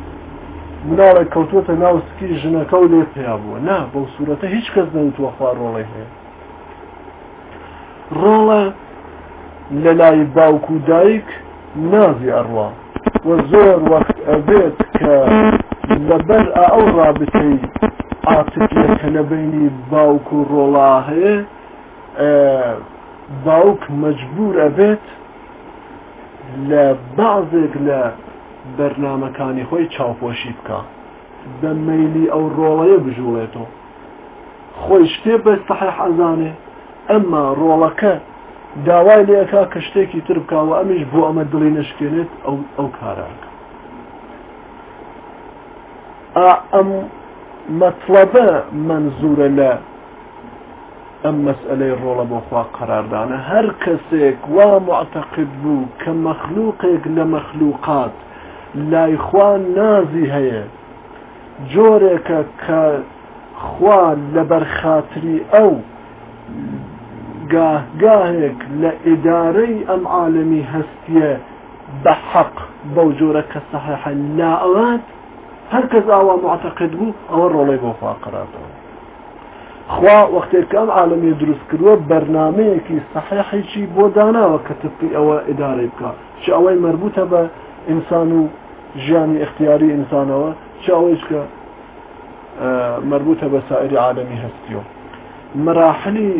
مناڵە کەوتوتە ناوسکی ژنەکە و لێ پێیا بووە نا بەو سوورەتە هیچ کەس نەوتوە خوارۆڵی هەیە ڕۆڵە لە لای باوک و دایک نازی ئەڕوا وە زۆر وەخت ئەبێت کە لەبەر ئەو رابطەی عاتکە لەبینی باوک و ڕۆڵا هەیە باوک مەجبور ئەبێت لە بەعزێک لە بەرنمەکانی خۆی چاوپۆشی بکە بە مەلی ئەو ڕۆڵەیە بژوڵێتەوە خۆی شتێ بە سەحح ئەزانێ ئەمما ڕۆڵەکە داوای لەکە کە شتێکی تر بکوە ئەمیش بۆ ئەمە دڵی نشکێنێت ئەو ئەو کاراکە ئەم مەطلبە منزورە لە ئەم مەسئلەی ڕۆڵە بۆخوا قەراردانە هەر کەسێک وا معتەقد بوو کە مەخلووقێک لە مەخلووقات لایخوا نازی هەیە جۆرێکە کە خوا لە بەرخاتری ئەو گاهگاهێک لە ئیدارەی ئەم عاالمی هەستیە بە حەق بەو جۆرە کە سەحەحە ناوات هەرکەس ئاوا معتەقد بوو ئەوە ڕۆڵی بۆخوا قەراتەوە خوا وەختێکان عاالمی دروست کردووە بەرنمەیەکی سەحیحێکی بۆ داناوە کە تفقی ئەوە ئدارەی بکە چ ئەوەی مربوطە بە ئینسان و ژیانی اختیاری ئینسانەوە چ ئەوەیش کە مربوطە بە سائری عاالمی هەستیەوە مراحلی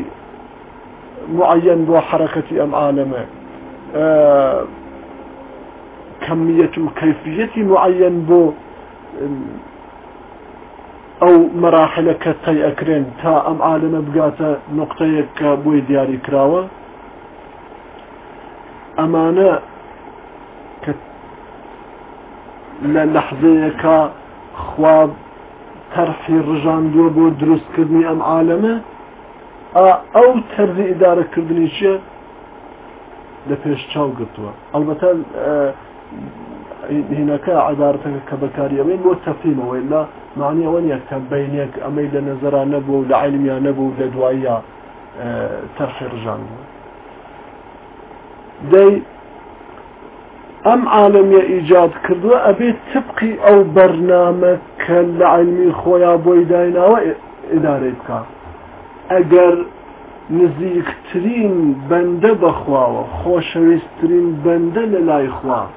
معەن بۆ حرەکەتی ئەم عاالمە کەمیەت و کەفیەتی معەن بۆ ئەو مەراحلە کە تەی ئەکرێن تا ئەم عالمە بگاتە نقطەیەک کە بۆی دیاری کراوە ئەمانە لە لەحزەیەکە خواب تەرحی ڕژاندووە بۆ دروستکردنی ئەم عالەمە ئەو تەرزی ئیدارەکردنی چە لە پێش چاو گرتووە ئەلبەتە هینەکە عدارەتەکە کە بەکاریەوەی بۆ تەفیمەوەی لە معنی ئەوە نیە کە بینێک ئەمەی لە نەزەرا نەبوو لە عیلمیان نەبوو لە دواییە تەخێژان دەی ئەم عالمیە ئیجاد کردووە ئەبێت تبقی ئەو بەرنامە کە لە عیلمی خۆیان بۆی دایناوە ئدارێ بکە ئەگەر نزیکترین بەندە بەخواوە خۆشەویستترین بەندە لە لای خواوە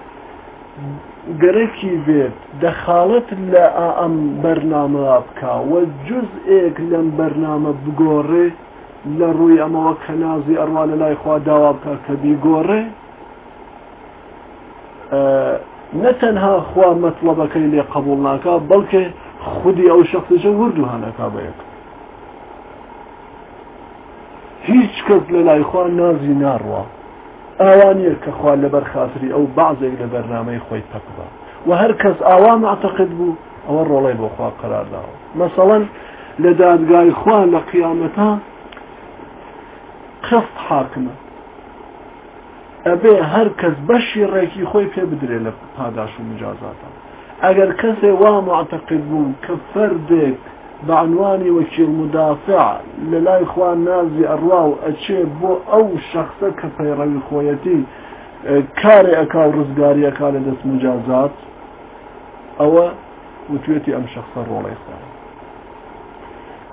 گەرەکی بێت دەخاڵت لە ئەم بەرنامە بکوە جزئێک لەم بەرنامە بگۆڕێ لە ڕووی ئەمەوە کە نازی ئەڕوا لە لای خوا داوا بکە کە بیگۆڕێ نەتەنها خوا مەطلبەکەی لێ قبول ناکە بەڵکێ خودی ئەو شخصجە وردو هەنەکە بەیەک هیچ کەس لە لای خوا نازی ناڕوە ئاوانە کە خوا لەبەر خاتری ئەو بازێک لە بەرنامەی خۆی پەکبە و هەر کەس ئاوا معتەقد بوو ئەوە ڕۆڵی بۆ خوا قەرارداوە مەسەڵەن لە دادگای خوا لە قیامەتە قست حاکمە ئەبێ هەر کەس بەشی ڕێکی خۆی پێ بدرێ لە پاداش و مجازاتە ئەگەر کەسێ وا معتەقد بوو کە فەردێک بعنوانی وەکیل مدافع لە لای خوا نازی ئەڕوا و ئەچێ بۆ ئەو شخصە کە پەیڕەوی خۆیەتی کارێ ئەکا و ڕزگاریەکە لە دەست مجازات ئەوە وتوێتی ئەم شخصە ڕۆڵی خۆ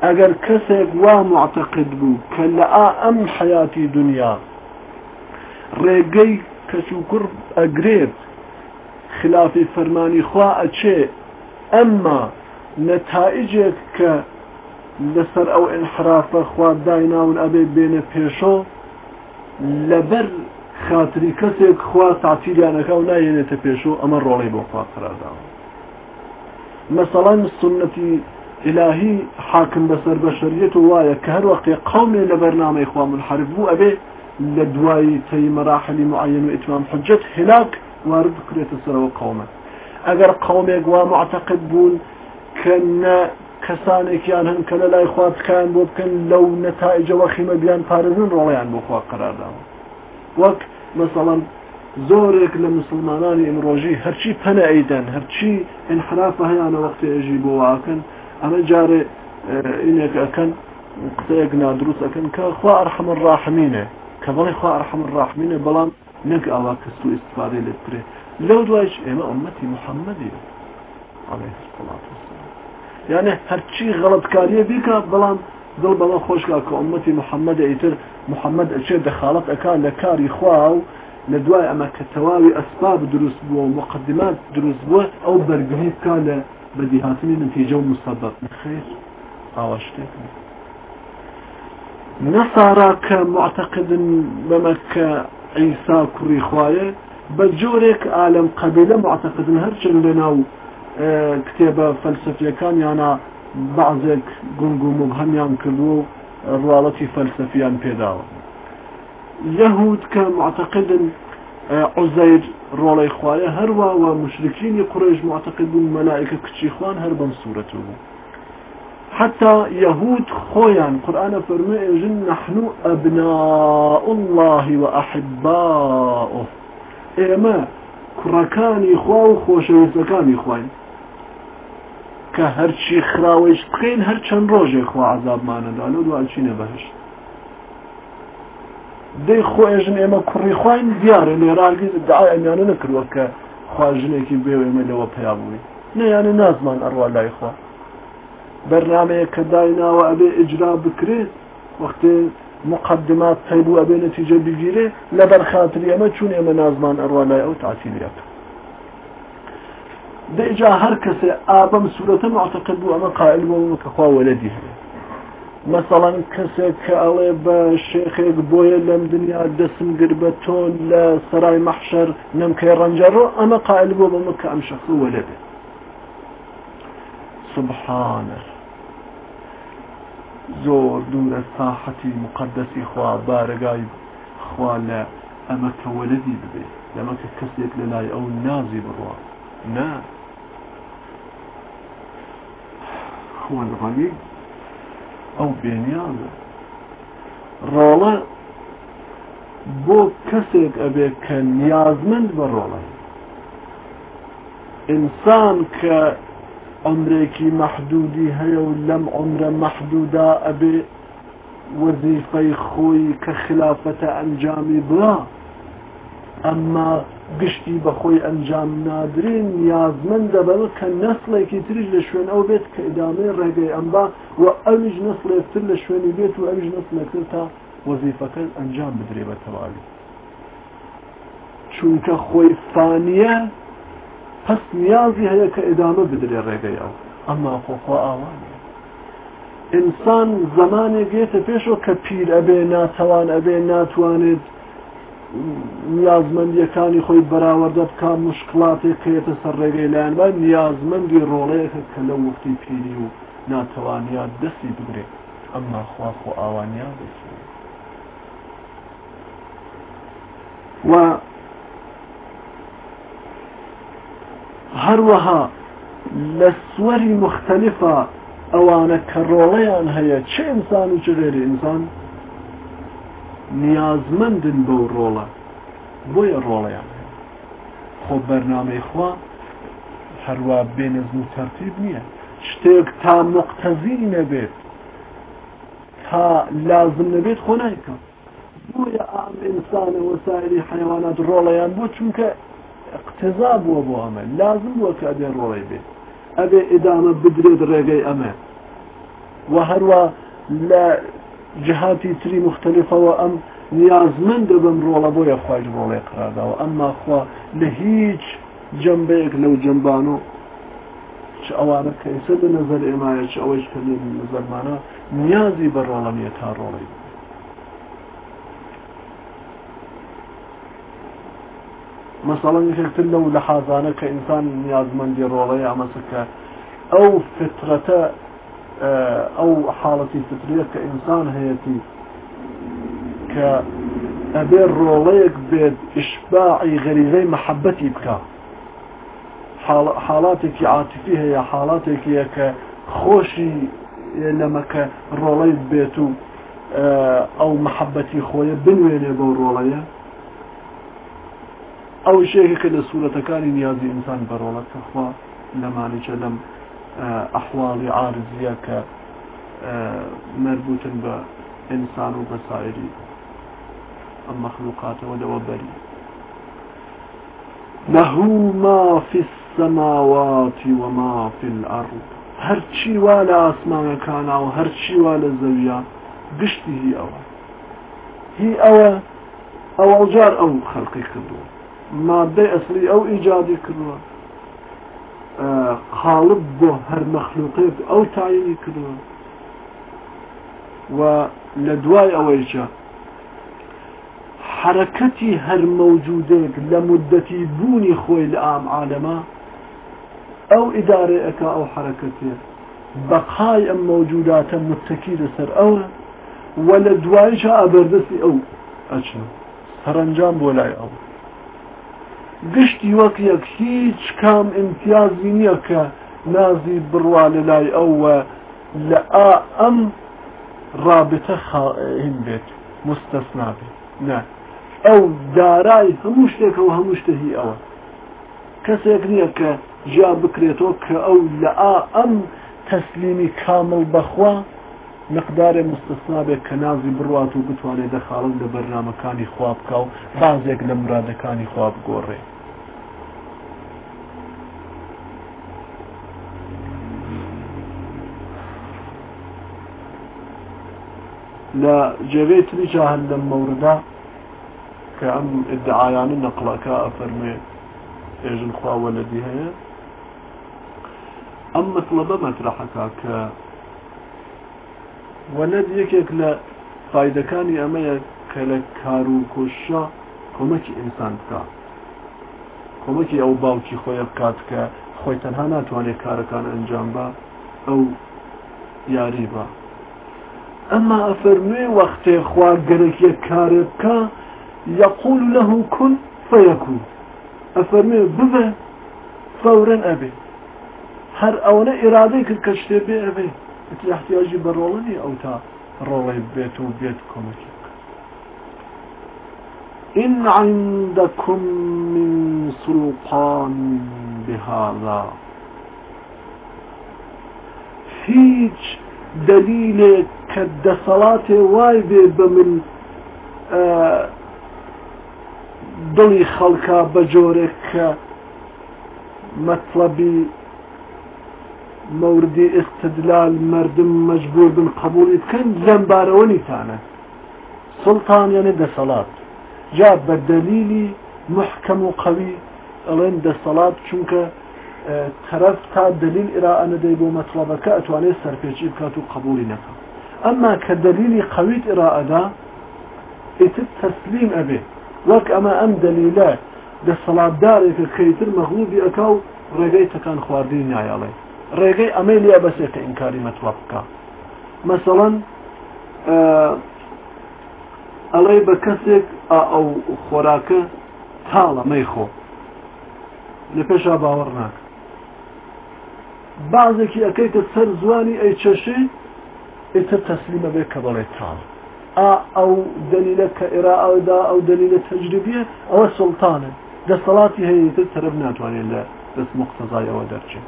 ئەگەر کەسێک وا معتەقد بوو کە لە ئا ئەم حیاتی دنیا ڕێگەی کەس و کورد ئەگرێت خلافی فەرمانی خوا ئەچێ ئەمما نتائجك لسر او انحراف اخوات داينا و الابي بين فيشو لبر خاطري کەسێک خوا تاعتیلیانەکە انا كاو پێشۆ ئەمە فيشو امر رولي قراداوە مەسەڵەن سنەتی ئلهی حاکم بەسەر بەشریت و وایە کە هەر وەقتی قومێ لە بەرنامەی خوا منحرف بوو ئەبێ لە دوایی تی مەراحلی معەن و اتمام حجەت هناك وارد كريت بکرێتە و قومه اگر قومي وا معتقد بوون کە کەسانێکیان هەن کە لە لای خواردکان بۆ بکەن لەو نەتایجەوە خیمە بیان پارێزن ڕۆڵیان بۆ خوا قرارداوە وەک مەسەڵەن زۆرێک لە مسلمانانی ئمڕۆژی هەرچی پەنە ئەیدەن هەرچی انحراف هەیانە وەختی ئەژی بۆ واکەن ئەمە جارێ ئینێکەکەن قسەیەک نادروستەکەن کە خوا ئەرحەمە ڕاحمینە کە بەڵی خوا ئەرحەمە ڕاحمینە بەڵام نەک ئاوا کەس و ئیسپارەی لێ بکرێ لەو دوایش ئێمە ئەمەتی محەممەدی عەڵەیهی سڵات وسلام یانە هەرچی غەڵتکاریە بیکە بەڵام دڵ بەڵە خۆشکا کە عمەتی محەممەد ئیتر محەممەد ئەچێ دەخالت ئەکا لە کاری خوا و لە دوای ئەمە کە تەواوی ئەسباب دروست بووە و مقدمات دروست بووە ئەو بەرگنی بکە لە بەدیهاتنی نتیجە و مستەبەت خیر ئاوە شتێک نەسارا کە معتەقدن بەمەکە عیسا کوڕی خوایە بە جۆرێک ئالم قەبیلە معتەقدن هەرچند لەناو کتێبە فەلسفیەکان یانە بعضێک گونگ و مبهەمیان کردو و ڕواڵەتی فەلسفیان پێداوە یەهود کە معتەقدن عزەیر ڕۆڵی خوایە هەروە و مشرکینی قڕێژ معتەقد بوون مەلایکە کچی خوان هەر بەم سوورەت بوو حتى يهود خويا قرآن فرمي نحن أبناء الله وأحباؤه إما كركاني خوا وخوشويسكاني خوين کە هەرچی خراوەش بخین هەر چەند ڕۆژێک خوا عذابمانەدا لە دوالچینە بەهشت دەی خۆێژن ئێمە کوڕیخواین دیارە لێراگیز داەمیانە نەکردوە کە خواژنێکی بێوێمە لەوە پیا بووی نەیانە نازمان ئەڕوا لای خوا بەرنمەیە کە دایناوە ئەبێ ئجرا بکرێت وەختێ مقدمات تەیبوو ئەبێ نەتیجە بگیرێ لەبەر خااتری ئەمە چون ئێمە نازمان ئەڕوا لای ئەو تاسی لێت ديجا هر كسي آبم سورة معتقد بو أما قائل بو مثلا كسك كألي بشيخيك بويا لم دنيا دسم قربتون سراي محشر نمكي رنجرو أما قائل بو أما ام شخص ولده سبحانه زور دور ساحتي مقدسي خواه بارقاي خواه لا ولدي كولدي ببي لما كسيك للاي أو نازي بروا نه خوان غالي او بينيان رالا بو كسيك ابي كان يازمند برالا انسان ك امريكي محدودي هيا ولم عمره محدودا ابي وظيفي خوي كخلافة انجامي بلا اما گشتی بەخۆی ئەنجام نادرین یازمن دەبەڵ کە نەسڵێکی تریش لە شوێن ئەو بێت کە ئدامەی ڕێگەی ئەمبا و ئەویش نەسڵێتتر لە شوێنی بێت و ئەویش نەسلەکرد تا وەزیفەکە ئەنجام بدرێ بە تەواوی چونکە خۆی فانیە پس نیازی هەیە کە ئدامە بدرێ ڕێگەی ئەو ئەمما خۆخوا ئاوانە ئینسان زمانێک گێتە پێشەوە کە پیر ئەبێ ناتەوان ئەبێ ناتوانێت نیازمەندیەکانی خۆی بەراوەدە بکە مشکڵاتێک کەێتە سەر ڕێگەی لایەن بە نیازمەندی ڕۆڵەیەکە کە لە وختی پیری و ناتەوانیا دەستی بگرێت ئەمما خواخ و ئاوانیا و هەروەها لە سوەری مختلفە ئەوانە کە ڕۆڵەیان هەیە چه ئینسان و چ غێری ئینسان نیازمەندن بەو ڕۆڵە بۆیە ڕۆڵەیان خۆ بەرنامەی خوا هەروە بێنەزم و تەرتیب نییە شتێک تا مقتەزیری نەبێت تا لازم نەبێت خۆ نایکە بۆیە ئامئسانە وەسایری حیوانات ڕۆڵەیان بۆ چونکە اقتزا بووە بۆ ئەمە لازم بووە کە ئەبێ ڕۆڵی بێت ئەبێ ئدامە بدرێت ڕێگەی ئەمە و هەروە لە جهاتی تری مختلفەوە ئەم نیازمەندە بم ڕۆڵە بۆ یەخواش ڕۆڵێ قراداوە ئەمما خوا لە هیچ جەمبەیەک لەو جەمبان و ئەوانە کەیسە بە نظر ئێمایە چ ئەوەی کردین نظرمانە نیازی بە ڕۆڵە نیە تا ڕۆڵی مەسەڵەن یەکتر لەو لە حازانە کە ئینسان نیازمەندی ڕۆڵەی ئامەسەکە ئەو فترەتە ئەو حاڵەتی فترێت کە ئینسان هەیەتی کە ئەبێ ڕۆڵەیەک بێت ئشباعی غەریزەی محەبەتی بکە حاڵاتێکی عاتفی هەیە حاڵاتێکیە کە خۆشی لەمەکە ڕۆڵەی بێت و ئەو محەبەتی خۆیە بنوێنێ بەو ڕۆڵەیە ئەو شێکە لە سوورەتەکانی نیازی ئینسان بەڕۆڵەت کەخوا لەمانێکە لەم احوال عارض کە آه، مربوط بانسان ئینسان المخلوقات ودوبري له ما في السماوات وما في الأرض ولا اسماء كان او و ولا وا لە هي گشتی هي ئەوە او ئەوە او ئەو خەڵقی ما مادەی ئەسلی او ايجادي كله خاڵب بۆ هەر مەخلوقێت ئەو تاینی کردوە و لە دوای ئەوەیچە حرەکەتی هەر مەوجودێک لە مدەتی بوونی خۆی لە ئام عالەما ئەو ئیدارێ ئەک ئەو حرەکەتێ بەقای ئەم مەوجوداتە متەکی لەسەر ئەوە و لە دوایشە ئابەردەستی ئەو ئەچن سەرنجام بۆ لای ئەوە گشتی وەک یەک هیچ کام امتیازی نییە کە نازی بڕوا لە لای ئەوە لە ئا ئەم ڕابتە خائین بێت مستەسنا بێت نه ئەو دارای هەموو شتێکە و هەموو شتەهی ئەوە کەسێک نییە کە جیا بکرێتەوە کە ئەو لە ئا ئەم تەسلیمی کامل بەخوا مقدارێ مستەسنابێک کە نازی بڕات و بتوانێت دەخاڵن لە بەرنمەکانی خواب بکە و بازێک لە مرادەکانی خواب گۆڕێ لە جێوێ تریجا هەن لەم مەوردا کە ئەم ئدعاانە نەقلەکە ئەفەرمێ ئێژن خواوە لەدی هەیە ئەم مەطلبە مەترحەکە کە وەلد یەکێک لە فیدەکانی ئەمەیە کە لە کار و کۆشا کۆمەکی ئینسان بکە کۆمەکی ئەو باوکی خۆی بکات کە خۆی تەنها ناتوانێت کارەکان ئەنجام بە ئەو یاری بە ئەمما ئەفەرمێ وەختێ خوا گەرەکیە کارێ بکە یەقول لەه کون فەیەکون ئەفەرمێ ببێ فەورن ئەبێ هەر ئەوەنە ئێرادەی کرد کە شتێ بێ ئەبێ اتي احتياجي برولني او تا رولي بيت و بيت كومتك ان عندكم من سلطان بهذا هيج دليل كد صلاتي وايب بمن دلي خلقا بجورك مطلبي مەوردی ئستدلال مردم مەجبور بن قبول بکەن زەمبارەوە نیتانە سڵتان یعنی دەسەڵات جا بە دەلیلی محکەم و قەوی ئەڵێن دەسەڵات چونکە تەرەف تا دلیل ئێرانە دەی بۆ مەطلبەکە ئەتوانێت سەرپێکی بکات و قبولی نەکە ئەمما کە دلیلی قەویت ئێرادا ئیتت تەسلیم ئەبێ وەک ئەمە ئەم دلیلە دەسەڵاتدارێکە کەیتر مەغلوبی ئەکا و ڕێگەی تەکان خواردنی نایاڵێت ڕێگەی ئەمەی لێ بەسێکە ئینکاری مەتوە بکە مەسەڵەن ئەڵێ بە کەسێک ئەو خۆراکە تاڵە مەیخۆ لە پێشا باوەڕ ناک بازێکی ئەەکەیتە سەر زوانی ئەی چەشی ئێتە تەسلیمە بێ کە بەڵێ تاڵ ئەو دلیلە کە ئێرادا ئەو دلیلە تەجربیە ئەوە سڵتانە دەسەڵاتی هەیە تر تەرەب ناتوانێت لە دەست مختزایەوە دەرچێت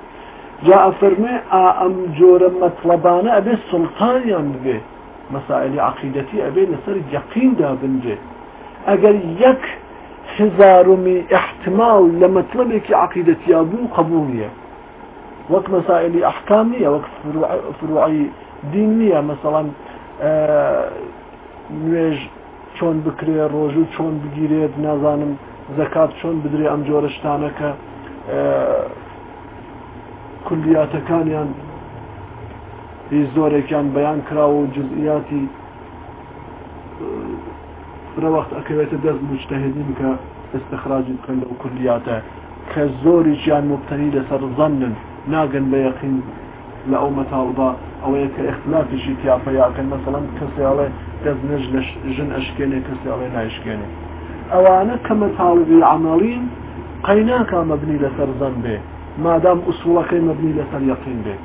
جا ئەفەرمێ ئا ئەم جۆرە مەطلبانە ئەبێ سڵتانیان بێ مەسائلی عقیدەتی ئەبێ لەسەر یەقیندا بنجێ ئەگەر یەک هزارمی احتمال لە مەطلبێکی عقیدەتیا بوو قبول نیە وەک مەسائلی ئەحکام نیە وەک فروعی دین نییە مەسەڵەن نوێژ چۆن بکرێ ڕۆژ و چۆن بگیرێت نازانم زەکات چۆن بدرێ ئەم جۆرە شتانەکە کولیاتەکانیان هیچ زۆرێکیان بەیان کراوە و جزئیاتی فرەوەخت ئەکەوێتە دەست مشتهدین کە ئستخراجی بکەن لەو کولیاتە کە زۆریشیان مبتنی لەسەر زەنن ناگەن بە یەقین لە ئەو مەتاڵدا ئەوەیە کە اختلافیشی تیاپەیاکەن مەسەڵەن کەسیاڵێ دەست نەژ لە ژن ئەشکێنێ کەسیاڵێ نایشکێنێ ئەوانە کە مەتاڵبی عمەڵین قەیناکە مەبنی لەسەر زەن بێ مادام ئوسوڵەکەی مبنی لەسەر یەقین بێ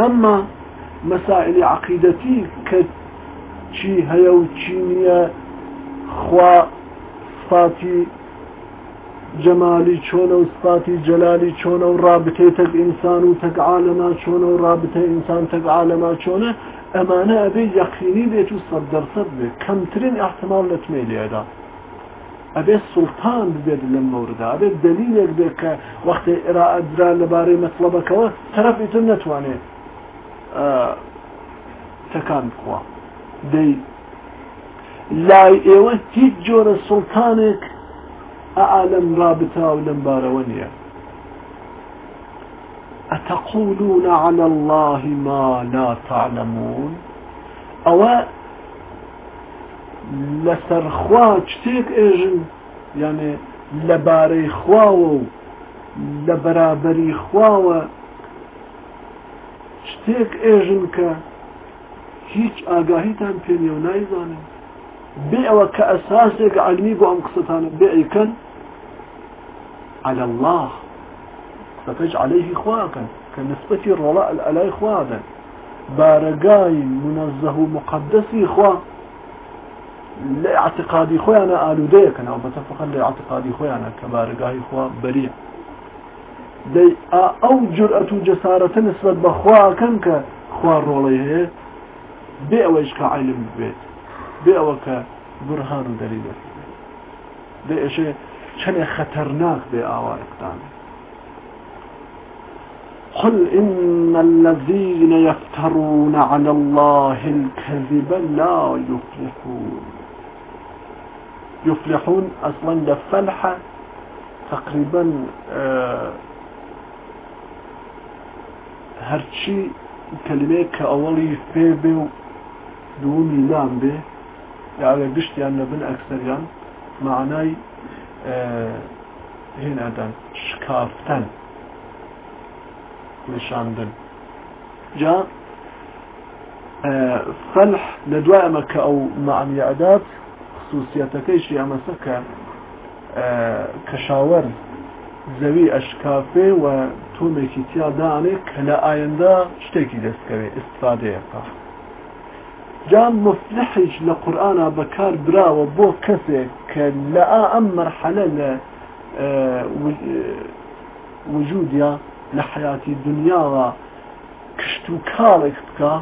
ئەمما مەسائلی عقیدەتی کە چی هەیە و چی نییە خوا سفاتی جەمالی چۆنە و سفاتی جەلالی چۆنە و ڕابتەی تەک ئینسان و تەکعاالەما چۆنە و ڕابتە ئینسان تەکعاالەما چۆنە ئەمانە ئەبێ یەقینی بێت و سەد دەرسەد بێ کەمترین احتمال لەتمێ لێدا ابي السلطان بيد المورد مەوردا الدليل بك وقت اراء وەختی لباري مطلبك مەطلبەکەەوە تەرەفیتر واني آه، تەکان بخوا دي لا ئێوە جور السلطانك اعلم رابطه رابطا و أتقولون على الله ما لا تعلمون أو لەسەر خوا شتێک ئێژن یانێ لەبارەی خواوە و لە بەرابەری خواوە شتێک ئێژن کە هیچ ئاگاهیتان پێنیە و نایزانن بێ ئەوە کە ئەساسێک علمی بۆ ئەم قسەتانە بێیکەن على الله قسەکەش عليه خواکەن کە نسبەتی ڕۆڵە ئەلای خوادەن بارەگای منەزەه و مقدسی خوا لە اعتقادی خۆیانە ئالودەیەکەن ئەوبەتە فقط لە اعتقادی خۆیانە کە بارگاهی خوا بەریە دەی ئەو جورئەت و جەسارەتە نسبەت بە خواکەن کە خوا ڕۆڵی هەیە بێ ئەوەش کە عیلم بێت بێ ئەوە کە برهان و دەری دەست دێ ئێشێ چنێ خەتەرناک بێ ئاوارقدانێ قل إن الذين يفترون على الله الكذب لا يفلحون يفلحون أصلا ده فلحة تقريبا آه، هرچی کلمه که اولی فی لام و يعني بشتي بی یعنی گشتیان معناي اکثریان معنای هین آه، ادن شکافتن نشاندن جا آه، فلح لدوائما كأو معنى عداد خصوصیەتەکەیشی ئەمەسەکە کەشاوەر زەوی ئەشکافێ و تۆمێکی تیادانێ کە لە ئاەندا شتێکی دەستکەوێ ئستفادەیەکە جام مفلحش لە قورآنا بەکار براوە بۆ کەسێک کە لە ئا ئەم مەرحەلە لە وجودیا لە حیاتی دنیاوە کشت و کاڵێک بکە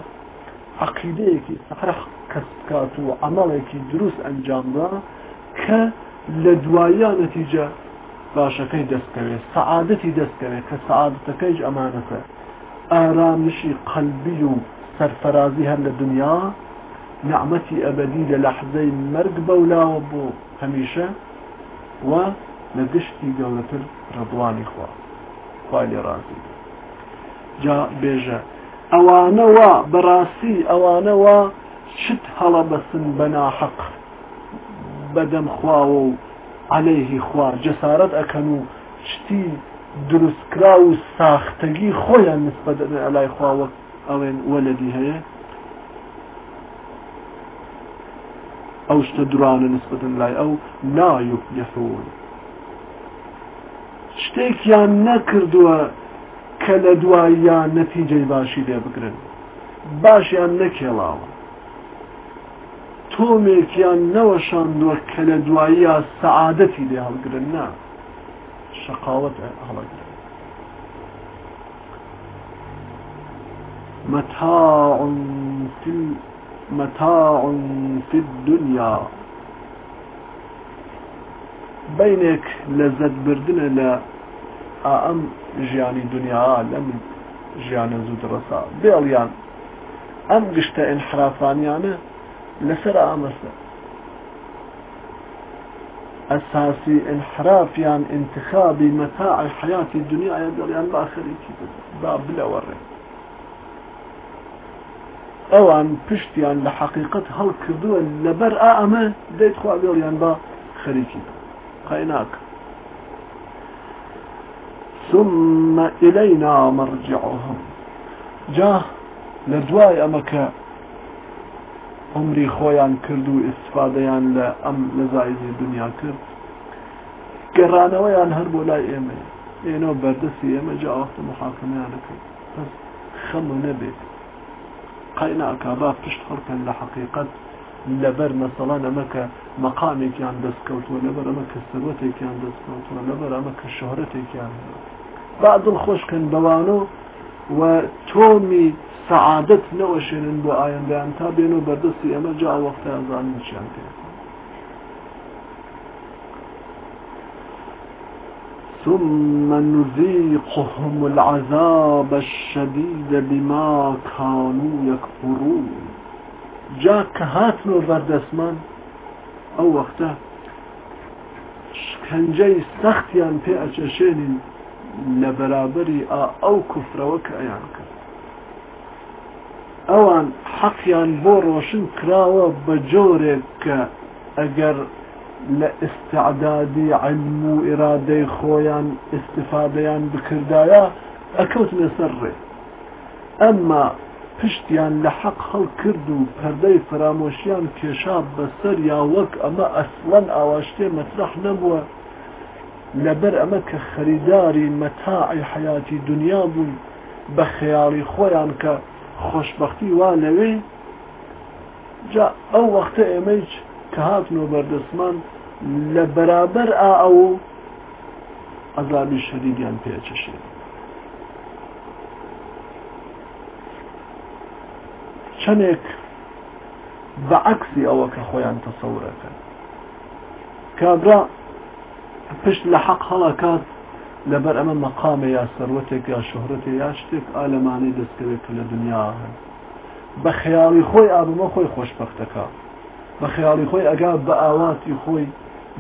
عقیدەیەکی سەرخ کەس بکات و عملێکی دروست ئەنجامدا کە لە دواییان نەتیجە باشەکەی دەستکەوێت سەعادەتی دەستکەوێت کە سەعادەتەکەیش ئەمانەتە ئارامشی قەلبی و سەرفەرازی هەر لە دنیا نعمەتی ئەبدی لە لەحزەی مەرگ بەولاوە بۆ هەمیشە و لە گشتی گەورەتر ڕەدوانی خوا خوای لێ ڕازی جا بێژە ئەوانەوە بەڕاستی ئەوانەوە چت هەڵە بەسن بەناحق بەدەم خواوە و عليهەیهی خوا جەسارەت ئەەکەن و شتی دروستکرا و ساختەگی خۆیان نسبە دەبێ ئەلای خواوە ئەڵێن وەلەدی هەیە ئەو شتە درانە نسبەتن لای ئەو نایوب یەفون شتێکیان نەکردووە کە لە دواییان نەتیجەی باشی لێ بگرن باشیان نەکێڵاوە تۆمێکیان نەوەشاندوە کە لە دواییە سەعادەتی لێ هەڵگرن نا شقاوت هەڵگرن متاع في متاع في الدنيا بینێک لە زەدبردنە لە ئەم ژیانی دنیا لەم ژیانە زوو دڕسا بێڵیان ئەم گشتە ئینحرافانیانە لسر آمسته أساسي انحراف يعني انتخاب متاع الحياة الدنيا يدر يعني بآخرين باب بلا ورد اوان پشتیان لە حقیقت هەڵ کردووە لەبەر ئا ئەمە دەیت خوا بێڵیان با خەریکی قەیناک ثم إلينا مرجعهم جاه لدواي أمك عمری خۆیان کرد و ئستفادەیان لە ئەم لە زایزی دنیا کرد گەڕانەوەیان هەر بۆ لای ئێمە ئێنەوە بەردەسی ئێمە جاواستە محاکمەیانەکەی پس خەمە نەبێت قەی ناکابا پشت خڕکەن لە حقیقت لەبەر مەسەڵە ئەمەکە مەقامێکیان دەستکەوتوە لەبەر ئەمە کە سەرەتێکیان دەستکەوتوە لەبەر ئەمە کە شهرەتێکیان بعضل خۆشکن بەوان و و تۆمی سعادت نەوەشێنن بۆ ئایندەیان تا بێن و بەردەستی ئەمە جا وەختیان زانین چیان پێ ثم نذيقهم العذاب الشديد بما كانوا يكفرون جا کە هاتنەوە بەردەسمان ئەو وەختە شکنجەی سەختیان پێ ئەچەشێنین لە بەرابەری ئا ئەو کوفرەوە کە ئەیان کرد ئەوان حەقیان بۆ ڕۆشن کراوە بە جۆرێک کە ئەگەر لە ئستعدادی علم و ئێرادەی خۆیان استفادەیان بکردایە ئەکەوتنە سەر ڕێ ئەمما پشتیان لە حەق هەڵ کرد و پەردەی فرامۆشیان کێشا بەسەر یا وەک ئەمە ئەسڵەن ئاواشتێ مەسرح نەبووە لەبەر ئەمە کە خەریداری مەتاعی حیاتی دنیا بوون بە خەیاڵی خۆیان کە خۆشببختی وا لەوێ جا ئەو وەختە ئێمەیچ کە هاتنۆ بەردەسمان لە بەرابەر ئا ئەو ئەزابی شەریدیان پێچەشێت چەندێک بە عکسی ئەوە کە خۆیان تەسەورەکەن کابرا پشت لە حەق هەڵکات لەبەر ئەمە مەقامە یا سەرەتێک یا شهرەتێک یا شتێک ئالەمانی دەستکەوێت لە دنیا هەن بە خیاڵی خۆی ئابمە خۆی خۆشببختەکە بە خیاڵی خۆی ئەگا بە ئاواتی خۆی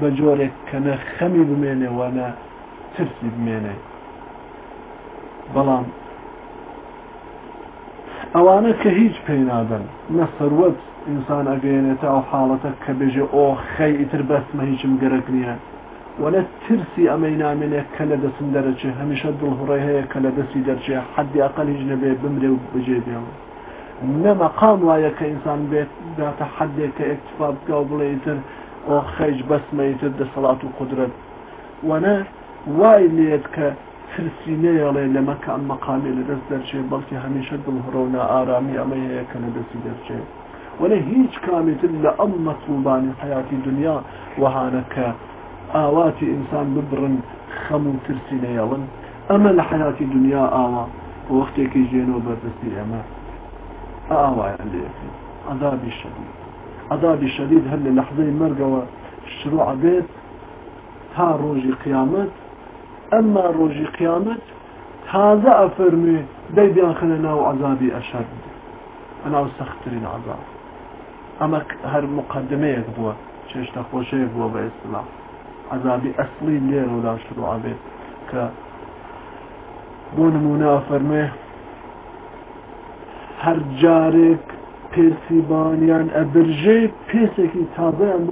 بە جۆرێک کەنە خەمی بمێنێوانە ترسی بمێنێ بەڵام ئەوانە کە هیچ پێی نادەن نە سەروەت ئینسان ئەگەێنێتە ئەو حاڵەتە کە بێژێ ئۆ خەی ئیتر بەسمە هیچم گەرەک نیە وەنە ترسی ئەمەی نامێنێ کە لە دەسم دەرەچێ هەمیشە دڵهڕێ هەیە کە لە دەستی دەرچێ حەدی ئەقلیش نەبێ بمرێ و بجێ بێەوە نەمەقام وایە کە ئینسان بێت داتە حەدێک کە ئەکتفا بکە و بڵێتر ئۆ خەیج بەسمەیتر دەسەڵات و قدرت وەنە وای لێت کە ترسی نێڵێ لە مەکان مەقامی لە دەست دەرچێ بەڵکی هەمیشە دڵهڕۆنا ئارامی ئەمە هەیە کە لە دەستی دەرچێ وەنە هیچ کامێتر لە ئەم مەسوبانی حیاتی دنیا وهانەکە آوات إنسان ببرن خم ترسين يلن أما لحياة الدنيا آوى ووقتك جينو بردستي أما آوى يعني اللي يفين عذابي الشديد عذابي الشديد هل لحظة مرقى وشروع بيت ها روجي قيامت أما روجي قيامت هذا أفرمي دي بيان خلنا وعذابي أشد أنا أستخترين عذاب أما هر مقدمة يكبوه چشتا خوشه يكبوه بإصلاح عذابی و و شروع بون مونا بۆ هر جارک پیسی بانیان ابرجه پیسی که تازەیان